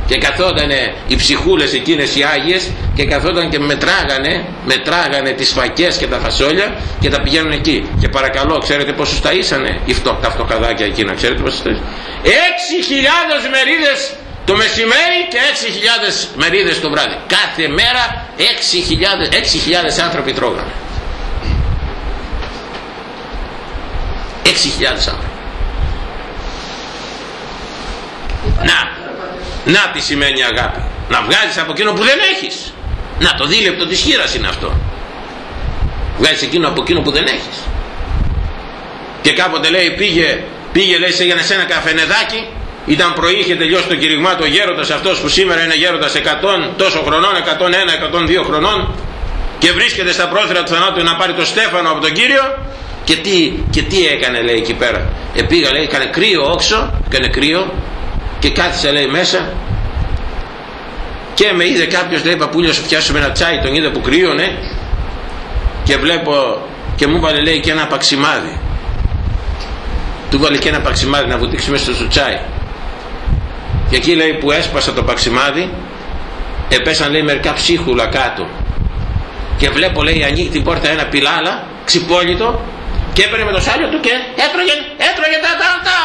και καθότανε οι ψυχούλες εκείνες οι Άγιες και καθόταν και μετράγανε μετράγανε τις φακές και τα φασόλια και τα πηγαίνουν εκεί. Και παρακαλώ ξέρετε πόσους τα ήσανε οι φτω, τα φτωχαδάκια εκείνα ξέρετε πόσους τα ήσανε; 6.000 μερίδες το μεσημέρι και 6.000 μερίδες το βράδυ. Κάθε μέρα 6.000 6.000 άνθρωποι τρώγανε. 6.000 άνθρωποι. Να να τι σημαίνει αγάπη. Να βγάζεις από εκείνο που δεν έχεις. Να το δίλεπτο της χείρας είναι αυτό. Βγάζεις εκείνο από εκείνο που δεν έχεις. Και κάποτε λέει πήγε, πήγε λέει σε για ένα καφενεδάκι ήταν πρωί, είχε τελειώσει το κηρυγμά το γέροντας αυτός που σήμερα είναι γέροντας 100 τόσο χρονών, 101, 102 χρονών και βρίσκεται στα πρόθυρα του θανάτου να πάρει το στέφανο από τον Κύριο και τι, και τι έκανε λέει εκεί πέρα. Επήγα λέει, έκανε κρύο όξο, έκανε κρύο και κάθισα λέει μέσα. Και με είδε κάποιος λέει παππούλια σου φτιάσουμε ένα τσάι τον είδε που κρύωνε και βλέπω και μου βάλε λέει και ένα παξιμάδι. Του βάλε και ένα παξιμάδι να βουτήξει μέσα στο τσάι. Και εκεί λέει που έσπασα το παξιμάδι επέσαν λέει μερικά ψίχουλα κάτω. Και βλέπω λέει ανοίγει την πόρτα ένα πιλάλα ξυπόλυτο και έπαιρνε με το σάλιο του και έτρωγε, έτρωγε τα, τα, τα,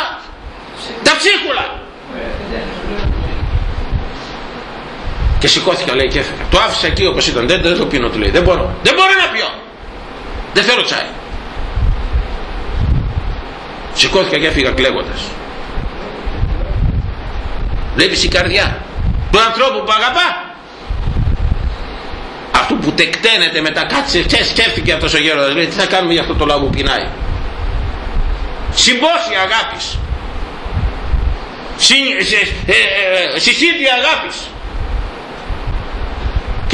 τα ψίχουλα και σηκώθηκα λέει και έφυγα το άφησα εκεί όπως ήταν δεν, δεν το πίνω του λέει δεν μπορώ δεν μπορώ να πιω δεν θέλω τσάι σηκώθηκα και έφυγα κλαίγοντας βλέπεις η καρδιά του ανθρώπου που αγαπά αυτού που τεκταίνεται μετά κάτσε σκέφτηκε αυτός ο γέροντας λέει τι θα κάνουμε για αυτό το λαό που πεινάει συμπόσια αγάπης συσίδια αγάπης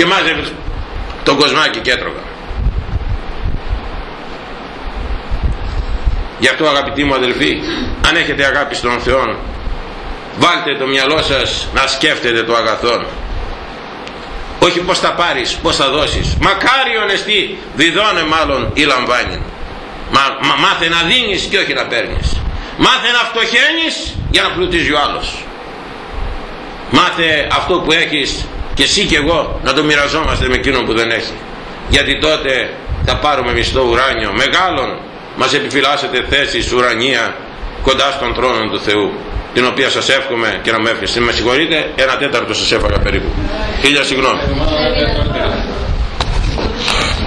και μάζευε τον κοσμάκι και έτρωγα. Γι' αυτό αγαπητοί μου αδελφοί αν έχετε αγάπη στον Θεό βάλτε το μυαλό σας να σκέφτεται το αγαθόν. Όχι πως θα πάρεις, πως θα δώσεις. Μακάριον εστί διδώνε μάλλον ή λαμβάνει μα, μα, μάθε να δίνεις και όχι να παίρνεις. Μάθε να φτωχαίνεις για να πλουτίζει ο άλλος. Μάθε αυτό που έχεις και εσύ και εγώ να το μοιραζόμαστε με εκείνον που δεν έχει. Γιατί τότε θα πάρουμε μισθό ουράνιο μεγάλον. Μας επιφυλάσσετε θέσεις ουρανία κοντά στον θρόνο του Θεού την οποία σας εύχομαι και να με εύχεστε. Με συγχωρείτε ένα τέταρτο σας έφαγα περίπου. Χίλια συγγνώμη